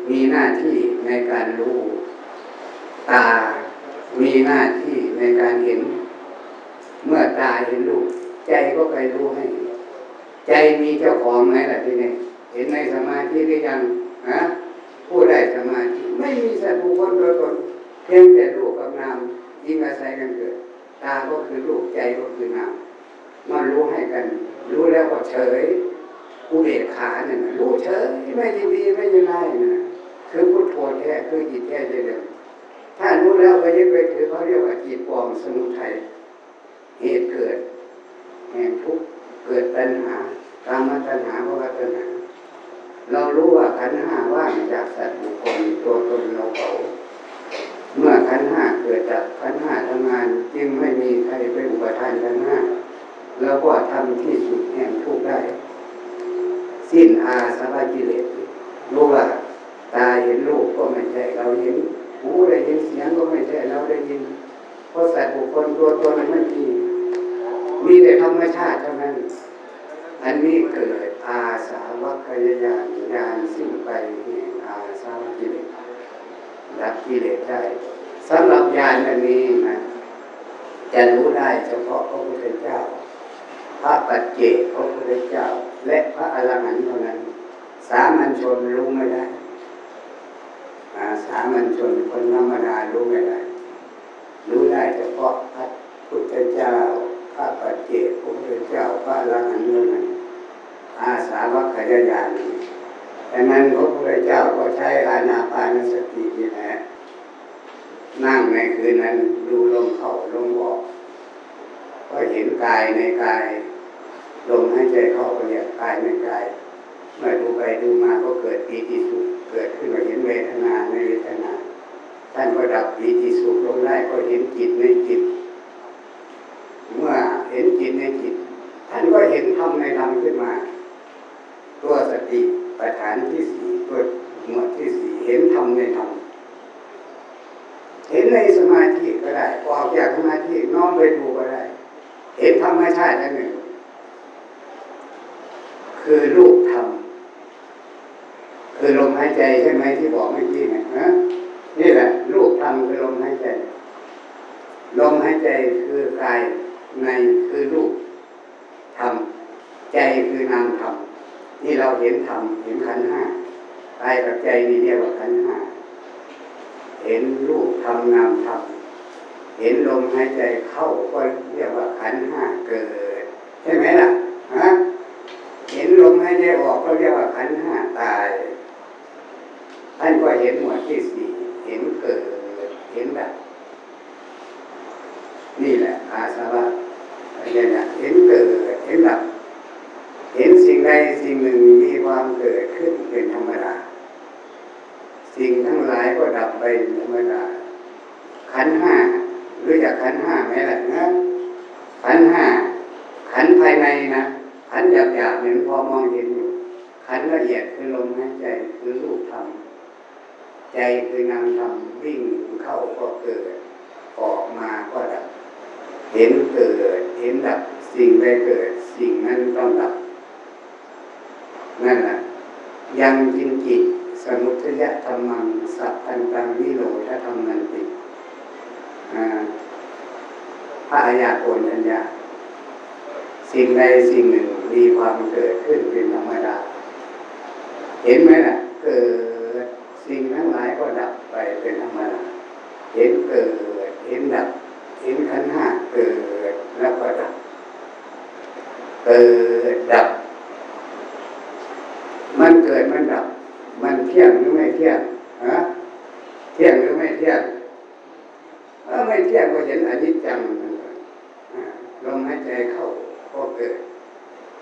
มีหน้าที่ในการรู้ ตามีหน้าที่ในการเห็น เมื่อตาเห็นรูปใจก็ไปรู้ให้ ใจมีเจ้าของไหมล่ะที่นี่ เห็นในสมาธิหรือยังฮะผู้ได้สมาธิไม่มีสัตว์บุคคลตัวตนเพียงแต่รูปกับนามยิ่งอาศัยกันเกิด ตาก็คือรูปใจก็คือนามมารู้ให้กัน รู้แล้วก็เฉยอุเบกขาเนี่ยรู้เฉยไม่ยินดีไม่ยินไล่นะคือพุทโธแท้คือจิตแท้เดิมถ้ารู้แล้วไปยึดไปถือเขาเรียกว่าจิตปลอมสมุทัยเหตุเกิด แห่งทุกข์เกิดตัณหาการมาตัณหาเพราะว่าตัณหา เรารู้ว่าขันห้าว่างจากสัตว์บุคคลตัวตนเราเขา เมื่อขันห้าเกิดจากขันห้าทำงานจึงไม่มีใครไปอุปทานขันห้าแล้วก็ทำที่สุดแห่งทุกได้ สิ้นอาสวะกิเลสรู้ว่าตาเห็นรูปก็ไม่ใช่เราเห็นหูได้ยินเสียงก็ไม่ใช่เราได้ยินเพราะสัตว์บุคคลตัวตนไม่มีมีแต่ธรรมชาติเท่านั้น อันนี้เกิดอาสาวกยญาณญาณสิ้นไปแห่งอาสาวกิเลสดับกิเลสได้สำหรับญาณอันนี้นะจะรู้ได้เฉพาะพระพุทธเจ้า พระปัจเจกพระพุทธเจ้า และพระอรหันต์เท่านั้น สามัญชนรู้ไม่ได้สามัญชนคนธรรมดารู้ไม่ได้ รู้ได้เฉพาะพระพุทธเจ้า พระปัจเจกพระพุทธเจ้า พระอรหันต์เท่านั้น อาสาวกขยายานดังนั้นพระพุทธเจ้าก็ใช้อานาปานสตินี่แหละนั่งในคืนนั้นดูลมเข้าลมออก ก็เห็นกายในกายลมหายใจเข้าก็เรียกกายในกายเมื่อดูไปดูมาก็เกิดปีติสุขเกิดขึ้นมาเห็นเวทนาในเวทนาท่านก็ดับปีติสุขลงได้ก็เห็นจิตในจิต เมื่อเห็นจิตในจิต ท่านก็เห็นธรรมในธรรมขึ้นมา ตัวสติประฐานที่สี่ตัวหมวดที่สี่เห็นธรรมในธรรมเห็นในสมาธิก็ได้ออกจากสมาธิน้อมไปดูก็ได้ เห็นธรรมชาติอันหนึ่ง คือรูปธรรมคือลมหายใจใช่ไหมที่บอกเมื่อกี้เนี่ยนะนี่แหละ รูปธรรมคือลมหายใจ ลมหายใจคือกายในคือรูปธรรมใจคือนามธรรม ที่เราเห็นธรรมเห็นขันห้ากายกับใจนี่เรียกว่าขันห้าเห็นรูปธรรมนามธรรมเห็นลมหายใจเข้าก็เรียกว่าขันห้าเกิด ใช่ไหมล่ะฮะเห็นลมหายใจออกก็เรียกว่าขันห้าตายท่านก็เห็นหมวดที่สี่เห็นเกิดเห็นแบบนี่แหละอาสวะอะไรเนี่ยเห็นเกิดเห็นดับ เห็นสิ่งใดสิ่งหนึ่งมีความเกิดขึ้นเป็นธรรมดา สิ่งทั้งหลายก็ดับไปธรรมดา ขันห้ารู้จักขันห้าไหมล่ะนะขันห้าขันภายในนะขันหยาบหยาบเหมือนพอมองเห็นอยู่ขันละเอียดคือลมหายใจคือรูปธรรมใจคือนามธรรมวิ่งเข้าก็เกิด ออกมาก็ดับ เห็นเกิด เห็นดับ สิ่งใดเกิด สิ่งนั้นต้องดับ นั่นแหละยังจินจิตสมุทยธรรมัง สัพพันตังวิโรธธรรมนันติพระอายาโกนัญญาสิ่งใดสิ่งหนึ่งมีความเกิดขึ้นเป็นธรรมดา เห็นไหมล่ะ เกิดสิ่งทั้งหลายก็ดับไปเป็นธรรมดา เห็นเกิด เห็นดับ เห็นขันห้าเกิดแล้วก็ดับ เกิด มันเกิดมันดับ มันเที่ยงหรือไม่เที่ยงฮะเที่ยงหรือไม่เที่ยงถ้าไม่เที่ยงก็เห็นอนิจจังลมหายใจเข้าก็เกิด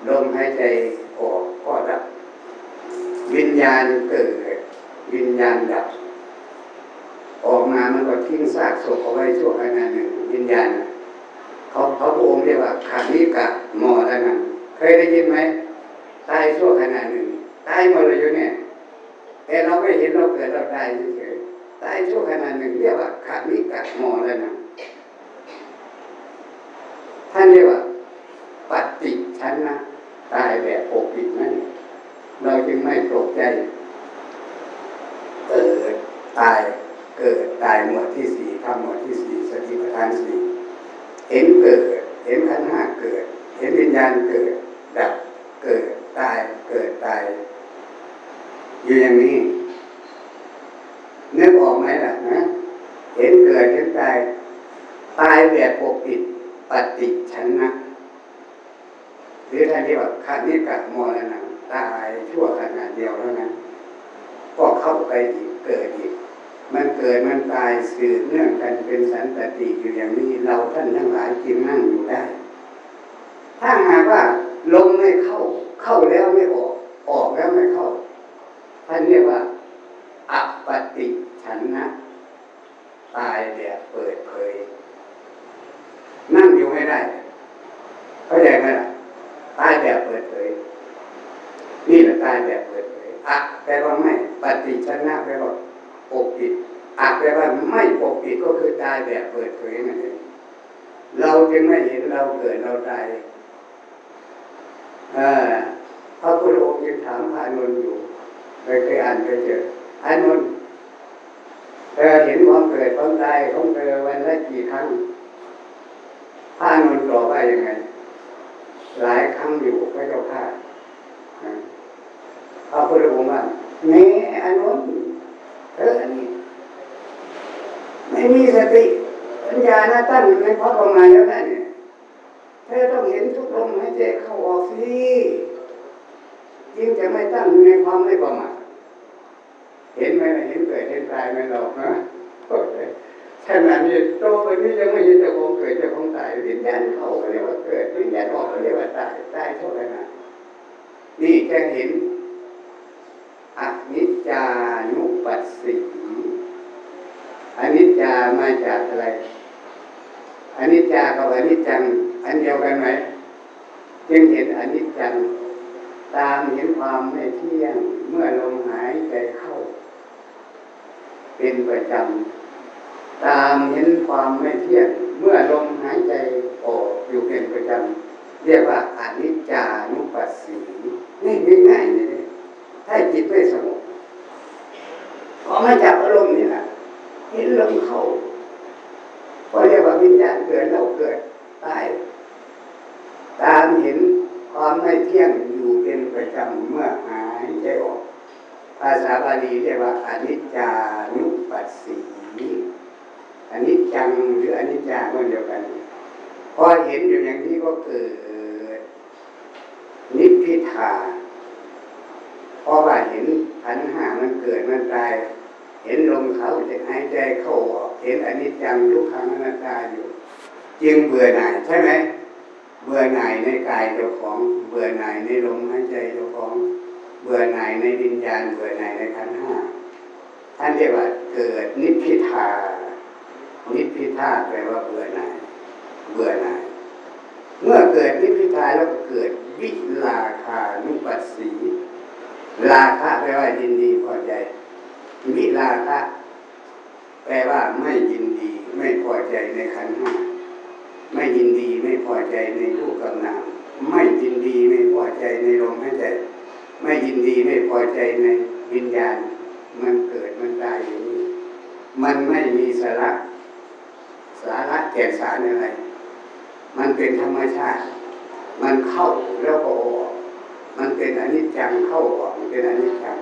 ลมหายใจออกก็ดับ วิญญาณเกิด วิญญาณดับ ออกมามันก็ทิ้งซากศพเอาไว้ชั่วขณะหนึ่งวิญญาณเขาเขาพระองค์เรียกว่าขานิกะมอแล้วนะเคยได้ยินไหมตายชั่วขณะหนึ่ง ตายหมดเลยอยู่เนี่ยแต่เราไม่เห็นเราเกิดเราตายเฉยๆตายชั่วขณะหนึ่งเรียกว่าขานิกะมอแล้วนะท่านเรียกว่าปฏิชันนะตายแบบปกปิดนั่นเราจึงไม่ตกใจเกิดตายเกิดตายหมวดที่สี่ทำหมวดที่สี่สติปัฏฐานสี่เห็นเกิด เห็นขันห้าเกิด เห็นวิญญาณเกิด ดับเกิดตายเกิดตาย อยู่อย่างนี้นึกออกไหมล่ะนะเห็นเกิดเห็นตายตายแบบปกปิดปฏิชนะหรือท่านเรียกว่าคานิกะมรณะตายชั่วขณะเดียวเท่านั้นก็เข้าไปอีกเกิดอีก มันเกิดมันตายสืบเนื่องกันเป็นสันตติอยู่อย่างนี้ เราท่านทั้งหลายจึงนั่งอยู่ได้ ถ้าหากว่าลมไม่เข้า เข้าแล้วไม่ออก ออกแล้วไม่เข้า ท่านเรียกว่าอัปปติฉันนะตายแบบเปิดเผย นั่งอยู่ไม่ได้เข้าใจไหมล่ะตายแบบเปิดเผย นี่แหละตายแบบเปิดเผยอะแปลว่าไม่ปฏิชนะแปลว่าปกปิดอะแปลว่าไม่ปกปิดก็คือตายแบบเปิดเผยนั่นเองเราจึงไม่เห็นเราเกิดเราตายพระพุทธองค์ยังถามพระนนท์อยู่ เคยเคยอ่านเคยเจออานนท์เธอเห็นความเกิดความตายของเธอวันละกี่ครั้งพระนนท์ตอบว่ายังไง หลายครั้งอยู่พระเจ้าค่ะพระพุทธองค์ว่าแม่อานนท์เธออันนี้ ไม่มีสติปัญญาหน้าตั้งในพระประมาณแล้วนั่นเนี่ยเธอต้องเห็นทุกลมหายใจเข้าออกสิยิ่งจะไม่ตั้งในความไม่ประมาท เห็นไหมเห็นเกิดเห็นตายไหมเราฮะขนาดนี้โตไปนี้ยังไม่เห็นแต่ของเกิดแต่ของตายวิญญาณเข้าก็เรียกว่าเกิดวิญญาณออกก็เรียกว่าตายตายเท่าไหร่นะนี่แค่เห็นอนิจจานุปัสสีอนิจจามาจากอะไรอนิจจากับอนิจจัง อันเดียวกันไหมจึงเห็นอนิจจัง ตามเห็นความไม่เที่ยงเมื่อลมหายใจเข้า เป็นประจำ ตามเห็นความไม่เที่ยงเมื่อลมหายใจออกอยู่เป็นประจำ เรียกว่าอนิจจานุปัสสีนี่ง่ายๆนี่ถ้าจิตไม่สงบก็มาจากอารมณ์นี่แหละเห็นลมเข้าก็เรียกว่าวิญญาณเกิดแล้วเกิดตายตามเห็นความไม่เที่ยงอยู่เป็นประจำเมื่อหายใจออก ภาษาบาลีเรียกว่าอนิจจานุปัสสีอนิจจังหรืออนิจจาเมื่อเดียวกันพอเห็นอยู่อย่างนี้ก็เกิดนิพพิทาเพราะว่าเห็นขันห้ามันเกิดมันตาย เห็นลมเขาจะหายใจเข้าออก เห็นอนิจจังทุกขังอนัตตาอยู่ จึงเบื่อหน่ายใช่ไหมเบื่อหน่ายในกายเจ้าของ เบื่อหน่ายในลมหายใจเจ้าของ เบื่อหน่ายในวิญญาณเบื่อหน่ายในขันห้าท่านเรียกว่าเกิดนิพพิทา นิพพิทาแปลว่าเบื่อหน่าย เบื่อหน่าย เมื่อเกิดนิพพิทาแล้วก็เกิดวิลาคานุปัสสีราคะแปลว่ายินดีพอใจ วิราคะแปลว่าไม่ยินดีไม่พอใจในขันห้าไม่ยินดีไม่พอใจในรูปกำนามไม่ยินดีไม่พอใจในลมหายใจ ไม่ยินดีไม่พอใจในวิญญาณ มันเกิดมันตายอย่างนี้มันไม่มีสาระ สาระแก่นสารอะไร มันเป็นธรรมชาติ มันเข้าแล้วก็ออก มันเป็นอนิจจังเข้าออกเป็นอนิจจัง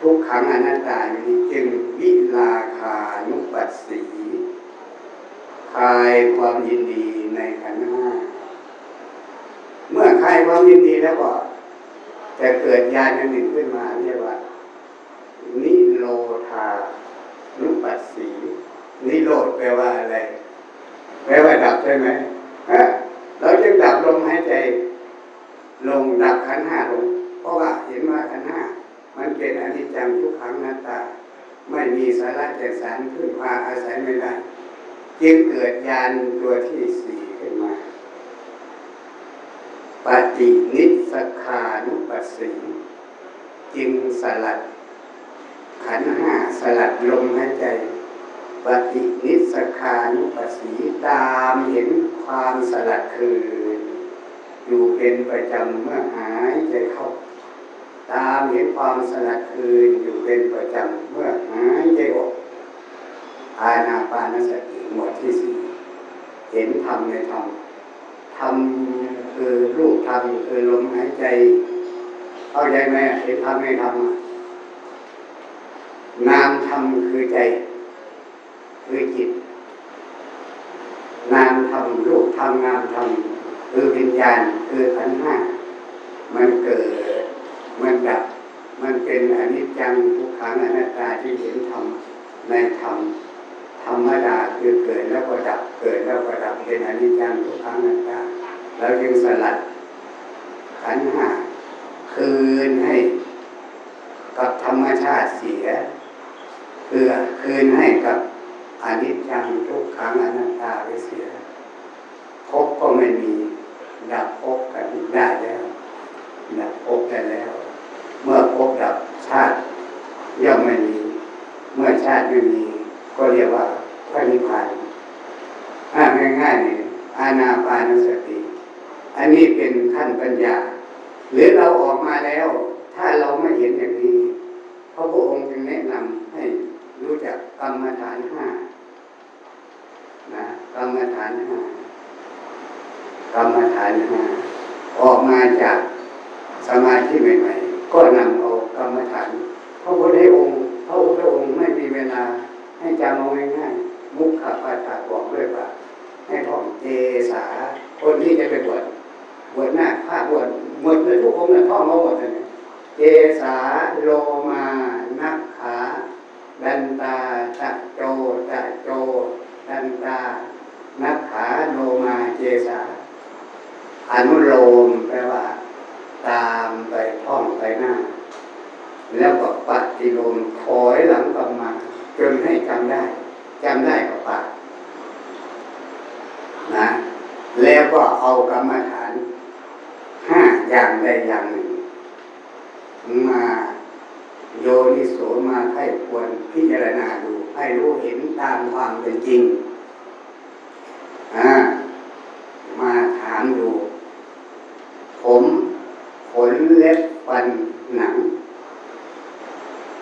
ทุกขังอนัตตาอยู่นี้จึงวิลาคานุปัสสีคลายความยินดีในขันธ์ห้าเมื่อคลายความยินดีแล้วก็ จะเกิดญาณอันหนึ่งขึ้นมาเรียกว่า นิโรธานุปัสสี นิโรธแปลว่าอะไร แปลว่าดับใช่ไหมเราจึงดับลมหายใจ ลงดับขันห้าลง เพราะว่าเห็นว่าขันห้ามันเป็นอนิจจังทุกขังนัตตา ไม่มีสาระแก่สารขึ้นพาอาศัยไม่ได้ จึงเกิดญาณตัวที่สี่ ปฏินิสขานุปัสสีจึงสลัด ขันห้าสลัดลมหายใจ ปฏินิสขานุปัสสีตามเห็นความสลัดคืออยู่เป็นประจำเมื่อหายใจเข้า ตามเห็นความสลัดคืนอยู่เป็นประจำเมื่อหายใจออกอาณาปานสติหมวดที่สี่เห็นธรรมในธรรมธรรม คือรูปธรรมคือลมหายใจเข้าใจไหมเห็นธรรมในธรรมนามธรรมคือใจ คือจิต นามธรรมรูปธรรมนามธรรมคือวิญญาณคือขันห้ามันเกิดมันดับ มันเป็นอนิจจังทุกขังอนัตตาที่เห็นธรรมในธรรมธรรมดาคือเกิดแล้วก็ดับเกิดแล้วก็ดับเป็นอนิจจังทุกขังอนัตตา เราจึงสลัดขันห้าคืนให้กับธรรมชาติเสีย คือคืนให้กับอนิจจังทุกขังอนัตตาไปเสียพบก็ไม่มี ดับพบกันได้แล้วดับพบได้แล้ว เมื่อพบดับชาติย่อมไม่มี เมื่อชาติไม่มี ก็เรียกว่าพระนิพพานง่ายๆนี่อานาปานสติ อันนี้เป็นขั้นปัญญา หรือเราออกมาแล้ว ถ้าเราไม่เห็นอย่างนี้พระพุทธองค์จึงแนะนำให้รู้จักกรรมฐานห้านะกรรมฐานห้ากรรมฐานห้าออกมาจากสมาธิใหม่ๆ ก็นำเอากรรมฐานพระพุทธองค์พระพุทธองค์ไม่มีเวลาให้จำเอาง่ายๆมุขปาฐาบอกด้วยว่าให้ท่องเจสาคนที่จะไปบวช บวชหน้าผ้าบวชหมดเลยทุกองค์เนี่ยท่องมาหมดเลยเจสาโลมานักขาดันตาตะโจตะโจดันตานักขาโลมาเจสาอนุโลมแปลว่า ตามไปท่องไปหน้า แล้วก็ปฏิโลมถอยหลังกลับมาจนให้จำได้จำได้กับปากนะ แล้วก็เอากรรมฐาน ห้าอย่างใดอย่างหนึ่ง มาโยนิโสมาให้ควรพิจารณาดู ให้รู้เห็นตามความเป็นจริงมาถามดู ผมขนเล็บฟันหนัง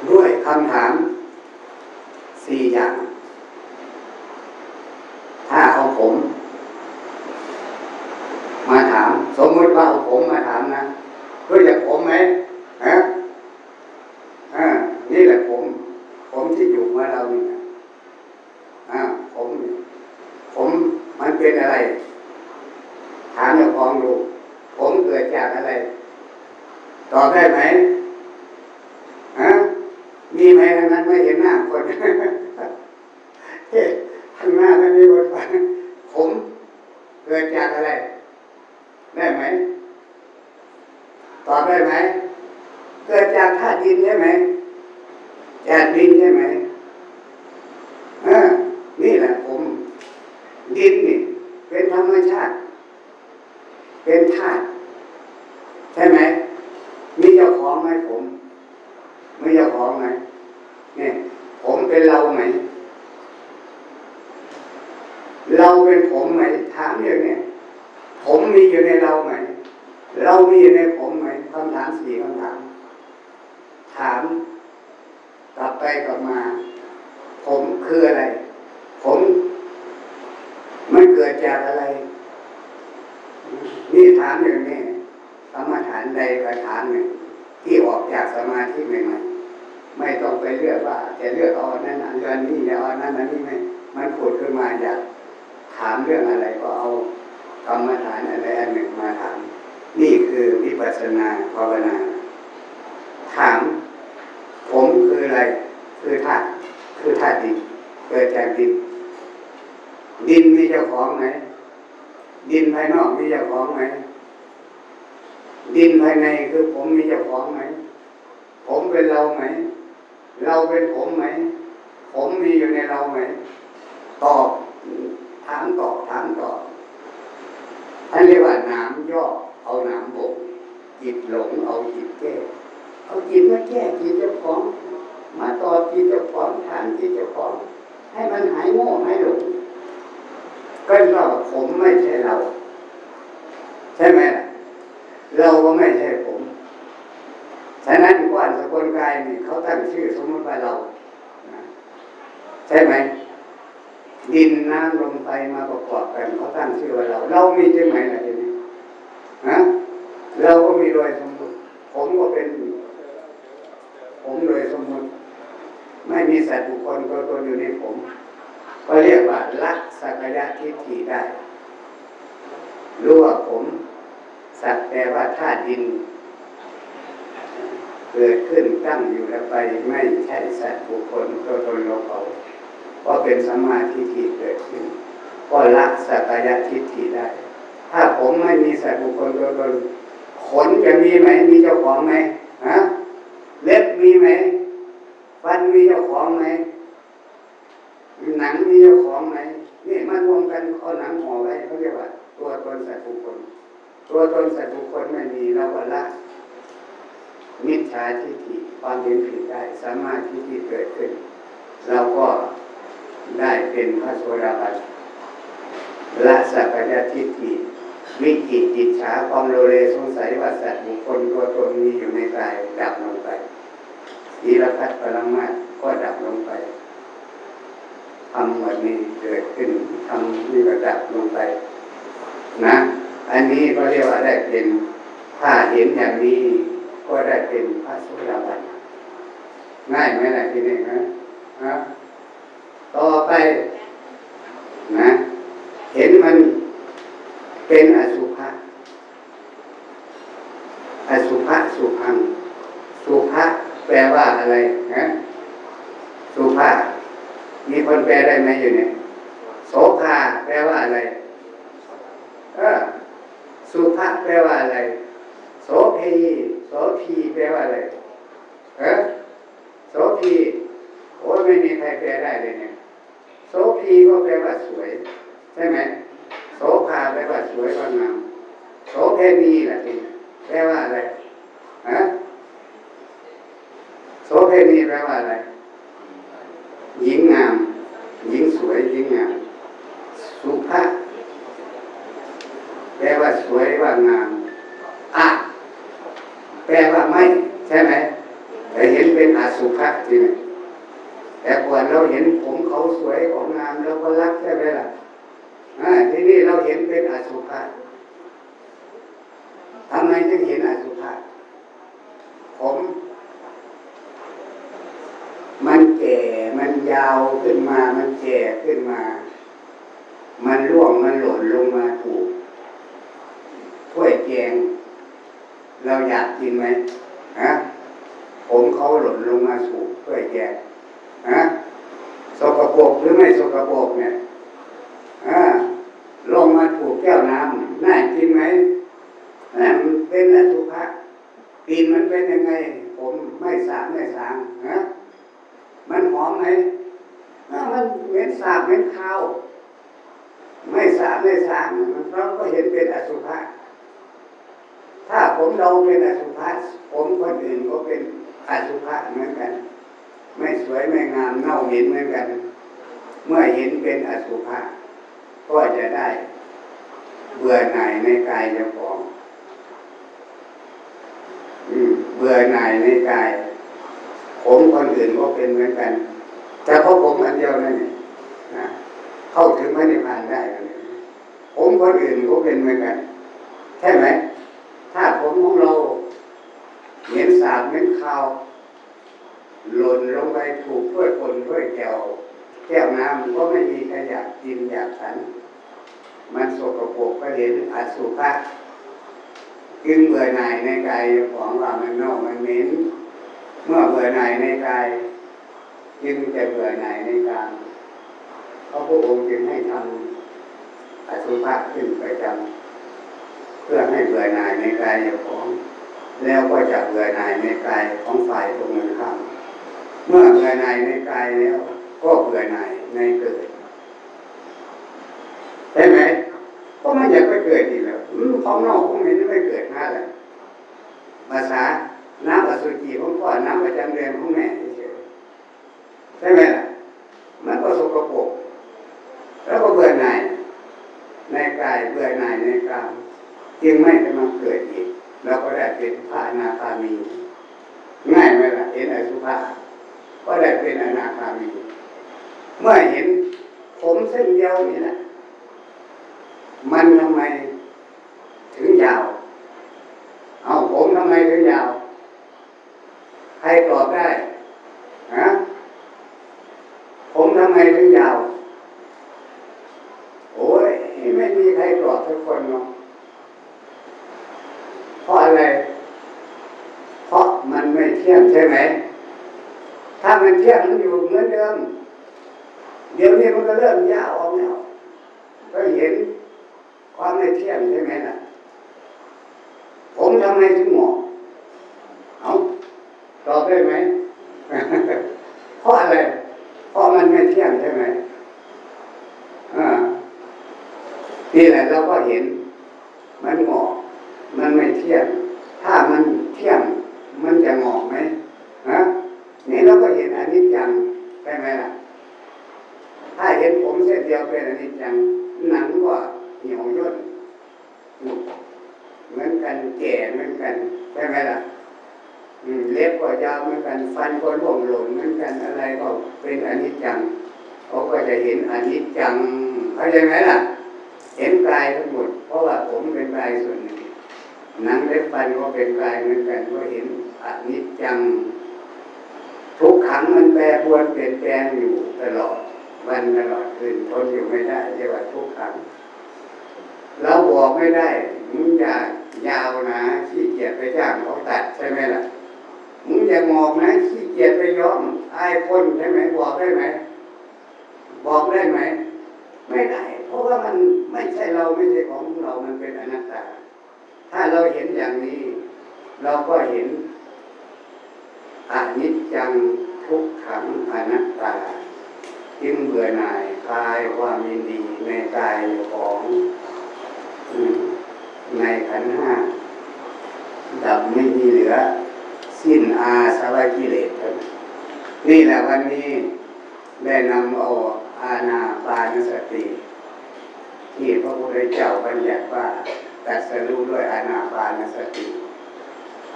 ด้วยคำถาม จิตหลงเอาจิตแก้เอาจิตมาแก้จิตเจ้าของ มาต่อจิตเจ้าของถามจิตเจ้าของ ให้มันหายโง่หายหลงก็เราผมไม่ใช่เรา ใช่ไหมเราก็ไม่ใช่ผมฉะนั้นกว้านสกุลกายนี่เขาตั้งชื่อสมมติว่าเราใช่ไหมดินน้ำลมไฟมาประกอบกันเขาตั้งชื่อว่าเรา เรามีจริงไหมล่ะทีนี้ฮะ เราก็มีโดยสมมติผมก็เป็น ผมโดยสมมติไม่มีสัตว์บุคคลตัวตนอยู่ในผม ก็เรียกว่าละสักยะทิฏฐิได้ รู้ว่าผม สัตว์แต่ว่าธาตุดิน เกิดขึ้นตั้งอยู่แล้วไปไม่ใช่สัตว์บุคคลตัวตนเราเขาก็เป็นสมาธิที่เกิดขึ้น ก็ละสักยะทิฏฐิได้ ถ้าผมไม่มีสัตว์บุคคลตัวตน ขนจะมีไหม มีเจ้าของไหมฮะเล็บมีไหมฟันมีเจ้าของไหมหนังมีเจ้าของไหมนี่มารวมกันเอาหนังห่อไว้เขาเรียกว่า ตัวตนสัตว์บุคคล ตัวตนสัตว์บุคคลไม่มีเราก็ละมิจฉาทิฏฐิความเห็นผิดได้สามารถที่ที่เกิดขึ้น เราก็ได้เป็นพระโสดาบันละสัพพยทิฏฐิ วิกิจิตฉาความโลเลสงสัยว่าสัตว์บุคคลตัวตนมีอยู่ในกายดับลงไปศีลพัฒปรมาตก็ดับลงไปทำหมดนี้เกิดขึ้นทำนี่ก็ดับลงไป นะ อันนี้ก็เรียกว่าได้เป็นถ้าเห็นอย่างนี้ก็ได้เป็นพระโสดาบันง่ายไหมล่ะทีนี้นะนะต่อไป นะ เห็นมัน เป็นอสุภะอสุภะสุพัง สุภะแปลว่าอะไรนะสุภามีคนแปลได้ไหมอยู่เนี่ยโสภาแปลว่าอะไรเออสุภะแปลว่าอะไร โสพีโสพีแปลว่าอะไรเออโสพีโอ้ไม่มีใครแปลได้เลยเนี่ยโสพีก็แปลว่าสวย ใช่ไหม ภาแปลว่าสวยว่างามโสเพณีแหละแปลว่าอะไรฮะโสเพณีแปลว่าอะไร หญิงงาม หญิงสวยหญิงงาม สุภาพแปลว่าสวยว่างามอะแปลว่าไม่ ใช่ไหมแต่เห็นเป็นอสุภะจริงแต่ก่อนเราเห็นผมเขาสวยเขางามเราก็รักใช่ไหมล่ะ ที่นี่เราเห็นเป็นอสุภะทำไมจึงเห็นอสุภะผมมันแก่ มันยาวขึ้นมา มันแก่ขึ้นมา มันร่วง มันหล่นลงมาถูกถ้วยแกง เราอยากกินไหมฮะผมเขาหล่นลงมาสู่ถ้วยแกงฮะสกปรกหรือไม่สกปรกเนี่ย ลงมาถูกแก้วน้ำน่ากินไหมน่ามันเป็นอสุภะกินมันเป็นยังไง ผมไม่สาไม่สางฮะมันหอมไหมมันเหม็นสาบเหม็นข้าวไม่สาไม่สางเราก็เห็นเป็นอสุภะถ้าผมเราเป็นอสุภะผมคนอื่นก็เป็นอสุภะเหมือนกัน ไม่สวยไม่งามเน่าเหม็นเหมือนกัน เมื่อเห็นเป็นอสุภะ ก็จะได้เบื่อหน่ายในกายเจ้าของเบื่อหน่ายในกาย ผมคนอื่นก็เป็นเหมือนกัน แต่เพราผมอันเดียวนั่นนะเข้าถึงพระนิพพานได้ผมคนอื่นก็เป็นเหมือนกันใช่ไหม ถ้าผมของเราเหม็นสาบเหม็นขาวหล่นลงไปถูกถ้วยคนถ้วยแก้ว แก้วน้ำก็ไม่มีใครอยากกินอยากฉัน มันสกปรกก็เห็นอสุภะกินเบื่อหน่ายในกายของว่ามันน่ามันเหม็นเมื่อเบื่อหน่ายในกาย จึงจะเบื่อหน่ายในกายเพราะพระองค์จึงให้ทำอสุภะขึ้นไปจำเพื่อให้เบื่อหน่ายในกายของ แล้วก็จะเบื่อหน่ายในกายของฝ่ายตรงนั้นข้ามเมื่อเบื่อหน่ายในกายแล้ว ก็เบื่อหน่าย ในเกิดใช่ไหมก็ไม่อยากไปเกิดอีกแล้วของนอกของเห็นไม่เกิดน่าเลยภาษาน้ำอสุจิของพ่อน้ำประจำเดือนของแม่เฉยใช่ไหมล่ะมันก็สกปรกแล้วก็เบื่อหน่ายในกายเบื่อหน่ายในกามจึงไม่จะมาเกิดอีก แล้วก็ได้เป็นพระอนาคามี ง่ายไหมล่ะเห็นอสุภะก็ได้เป็นอนาคามี เมื่อเห็นผมเส้นเดียวนี่แหละมันทำไมถึงยาว เอาผมทำไมถึงยาว ใครตอบได้ฮะผมทำไมถึงยาว โอ้ยไม่มีใครตอบทุกคนเนาะเพราะอะไร เพราะมันไม่เที่ยงใช่ไหม ถ้ามันเที่ยงมันอยู่เหมือนเดิม เดี๋ยวนี้มันก็เริ่มยาวออกแล้วก็เห็นความไม่เที่ยงใช่ไหมล่ะผมทำไมถึงหมอกเอาตอบได้ไหมเพราะอะไร เพราะมันไม่เที่ยงใช่ไหมอ่านี่แหละเราก็เห็น มันหมอกมันไม่เที่ยง ถ้ามันเที่ยง มันจะหมอกไหมฮะนี่เราก็เห็นอนิจจังใช่ไหมล่ะ ถ้าเห็นผมเส้นเดียวเป็นอนิจจังหนังก็เหี่ยวย่นเหมือนกันแก่เหมือนกันใช่ไหมล่ะเล็บก็ยาวเหมือนกัน ฟันก็ร่วงหล่นเหมือนกันอะไรก็เป็นอนิจจังเขาก็จะเห็นอนิจจังเข้าใจไหมล่ะ เห็นกายทั้งหมด เพราะว่าผมเป็นกายส่วนหนึ่งหนังเล็บฟันก็เป็นกายเหมือนกันก็เห็นอนิจจัง ทุกขังมันแปรปรวนเปลี่ยนแปลงอยู่ตลอด วันตลอดคืนทนอยู่ไม่ได้เรียกว่าทุกขังเราบอกไม่ได้มึงอยากยาวนะขี้เกียจไปจ้างเขาตัดใช่ไหมล่ะมึงอย่ามองนะขี้เกียจไปย้อมไอายคนใช่ไหมบอกได้ไหมบอกได้ไหมไม่ได้ เพราะว่ามันไม่ใช่เราไม่ใช่ของเรามันเป็นอนัตตา ถ้าเราเห็นอย่างนี้ เราก็เห็นอนิจจังทุกขังอนัตตา จึงเบื่อหน่ายคลายความยินดีในกายของในขันห้าดับไม่มีเหลือ สิ้นอาสวะกิเลสนี่แหละวันนี้ได้นำเอาอาณาปานสติที่พระพุทธเจ้าบัญญัติว่าตรัสรู้ด้วยอาณาปานสติ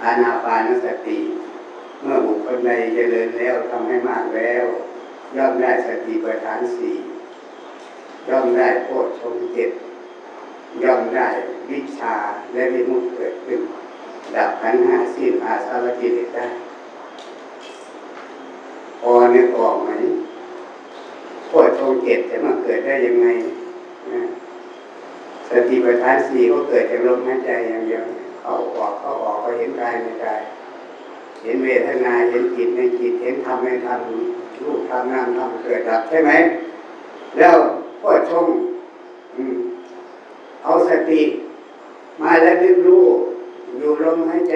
อาณาปานสติ เมื่อบุคคลใดเจริญแล้วทำให้มากแล้ว ย่อมได้สติปัฏฐานสี่ย่อมได้โพชฌงค์เจ็ดย่อมได้วิชาและวิมุตติเกิดขึ้น ดับขันห้าสิ้นอาสาวกิเลสได้พอนึกออกไหมโพชฌงค์เจ็ดจะมาเกิดได้ยังไงนะสติปัฏฐานสี่ก็เกิดจากลมหายใจอย่างเดียวเข้าออกเข้าออกก็เห็นกายในกาย ห็นเวทนาเห็นจิตในจิตเห็นธรรมในธรรมรูปธรรมนามธรรมเกิดดับใช่ไหมแล้วพ่อชงเอาสติ มาแล้วนึกรู้อยู่ลมหายใจ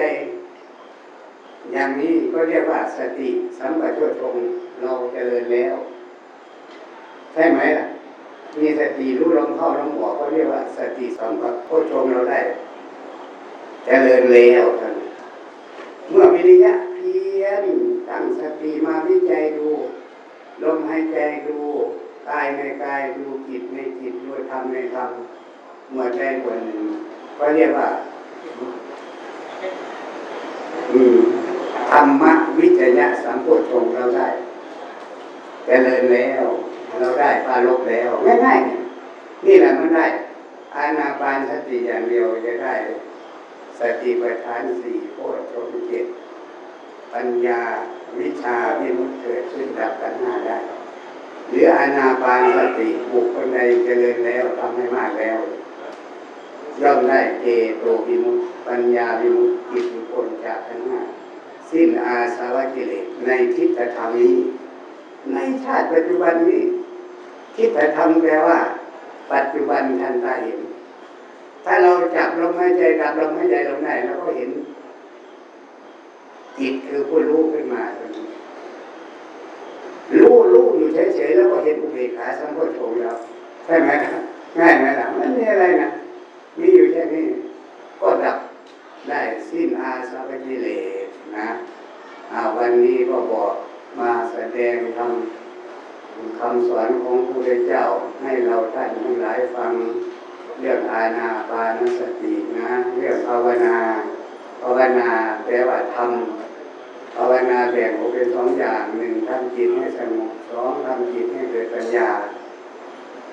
อย่างนี้ก็เรียกว่าสติสัมปชัญญะเราเจริญแล้ว ใช่ไหมล่ะมีสติรู้ลมเข้าลมออกก็เรียกว่า สติสัมปชัญญะเราได้ เจริญแล้วท่าน เมื่อวิริยะเพียรตั้งสติมาวิจัยดูลมหายใจดูกายในกายดูจิตในจิตดูธรรมในธรรมเมื่อได้ผลหนึ่งก็เรียกว่าธรรมะวิจยะสัมโพชงเราได้เจริญแล้ว เราได้ปาลบแล้วง่ายๆนี่ยนี่แหละมันได้อานาปานสติอย่างเดียวจะได้ สติปัฏฐานสี่โพชฌงเจ็ดปัญญาวิชาวิมุตเกิดขึ้นดับกันหน้าได้ หรืออนาปานสติบุคคลใดเจริญแล้วทำให้มากแล้วย่อมได้เจโตวิมุตปัญญาวิมุตติกิจผลจากทั้งห้าสิ้นอาสาวะกิเลสในทิฏฐธรรมนี้ ในชาติปัจจุบันนี้ทิฏฐธรรมแปลว่า ปัจจุบันทันตาเห็น ถ้าเราจับลมหายใจดับลมหายใจลงได้เราก็เห็นจิตคือผู้รู้ขึ้นมาคนรู้รู้อยู่เฉยๆแล้วก็เห็นอุเบกขาสัมโพชงแล้วใช่ไหมง่ายไหมล่ะมันมีอะไรนะมีอยู่แค่นี้ก็ดับได้สิ้นอาสวะกิเลสนะอาวันนี้ก็บอกมาแสดงทำคำสอนของพระพุทธเจ้าให้เราท่านทั้งหลายฟัง เรื่องอาณาปานสตินะ เรื่องภาวนา ภาวนาแปลว่าทำภาวนาแบ่งออกเป็นสองอย่างหนึ่งทำจิตให้สงบสองทำจิตให้เกิดปัญญา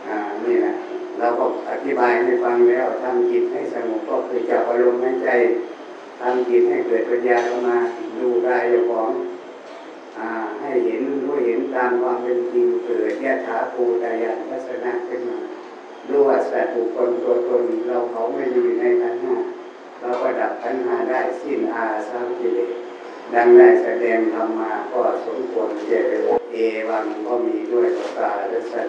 อ่านี่นะเราก็อธิบายให้ฟังแล้วทำจิตให้สงบก็คือจับอารมณ์ให้ใจทำจิตให้เกิดปัญญาเข้ามาดูกายของอ่าให้เห็นรู้เห็นตามความเป็นจริงเกิดแยถาภูตายานทัศนะขึ้นมา รู้ว่าสัตว์บุคคลตัวตนเราเขาไม่อยู่ในขันห้าเราก็ดับขันห้าได้สิ้นอาสามกิเลสดังได้แสดงธรรมมาก็สมควรเจริญเอวังก็มีด้วยประกาศและสัน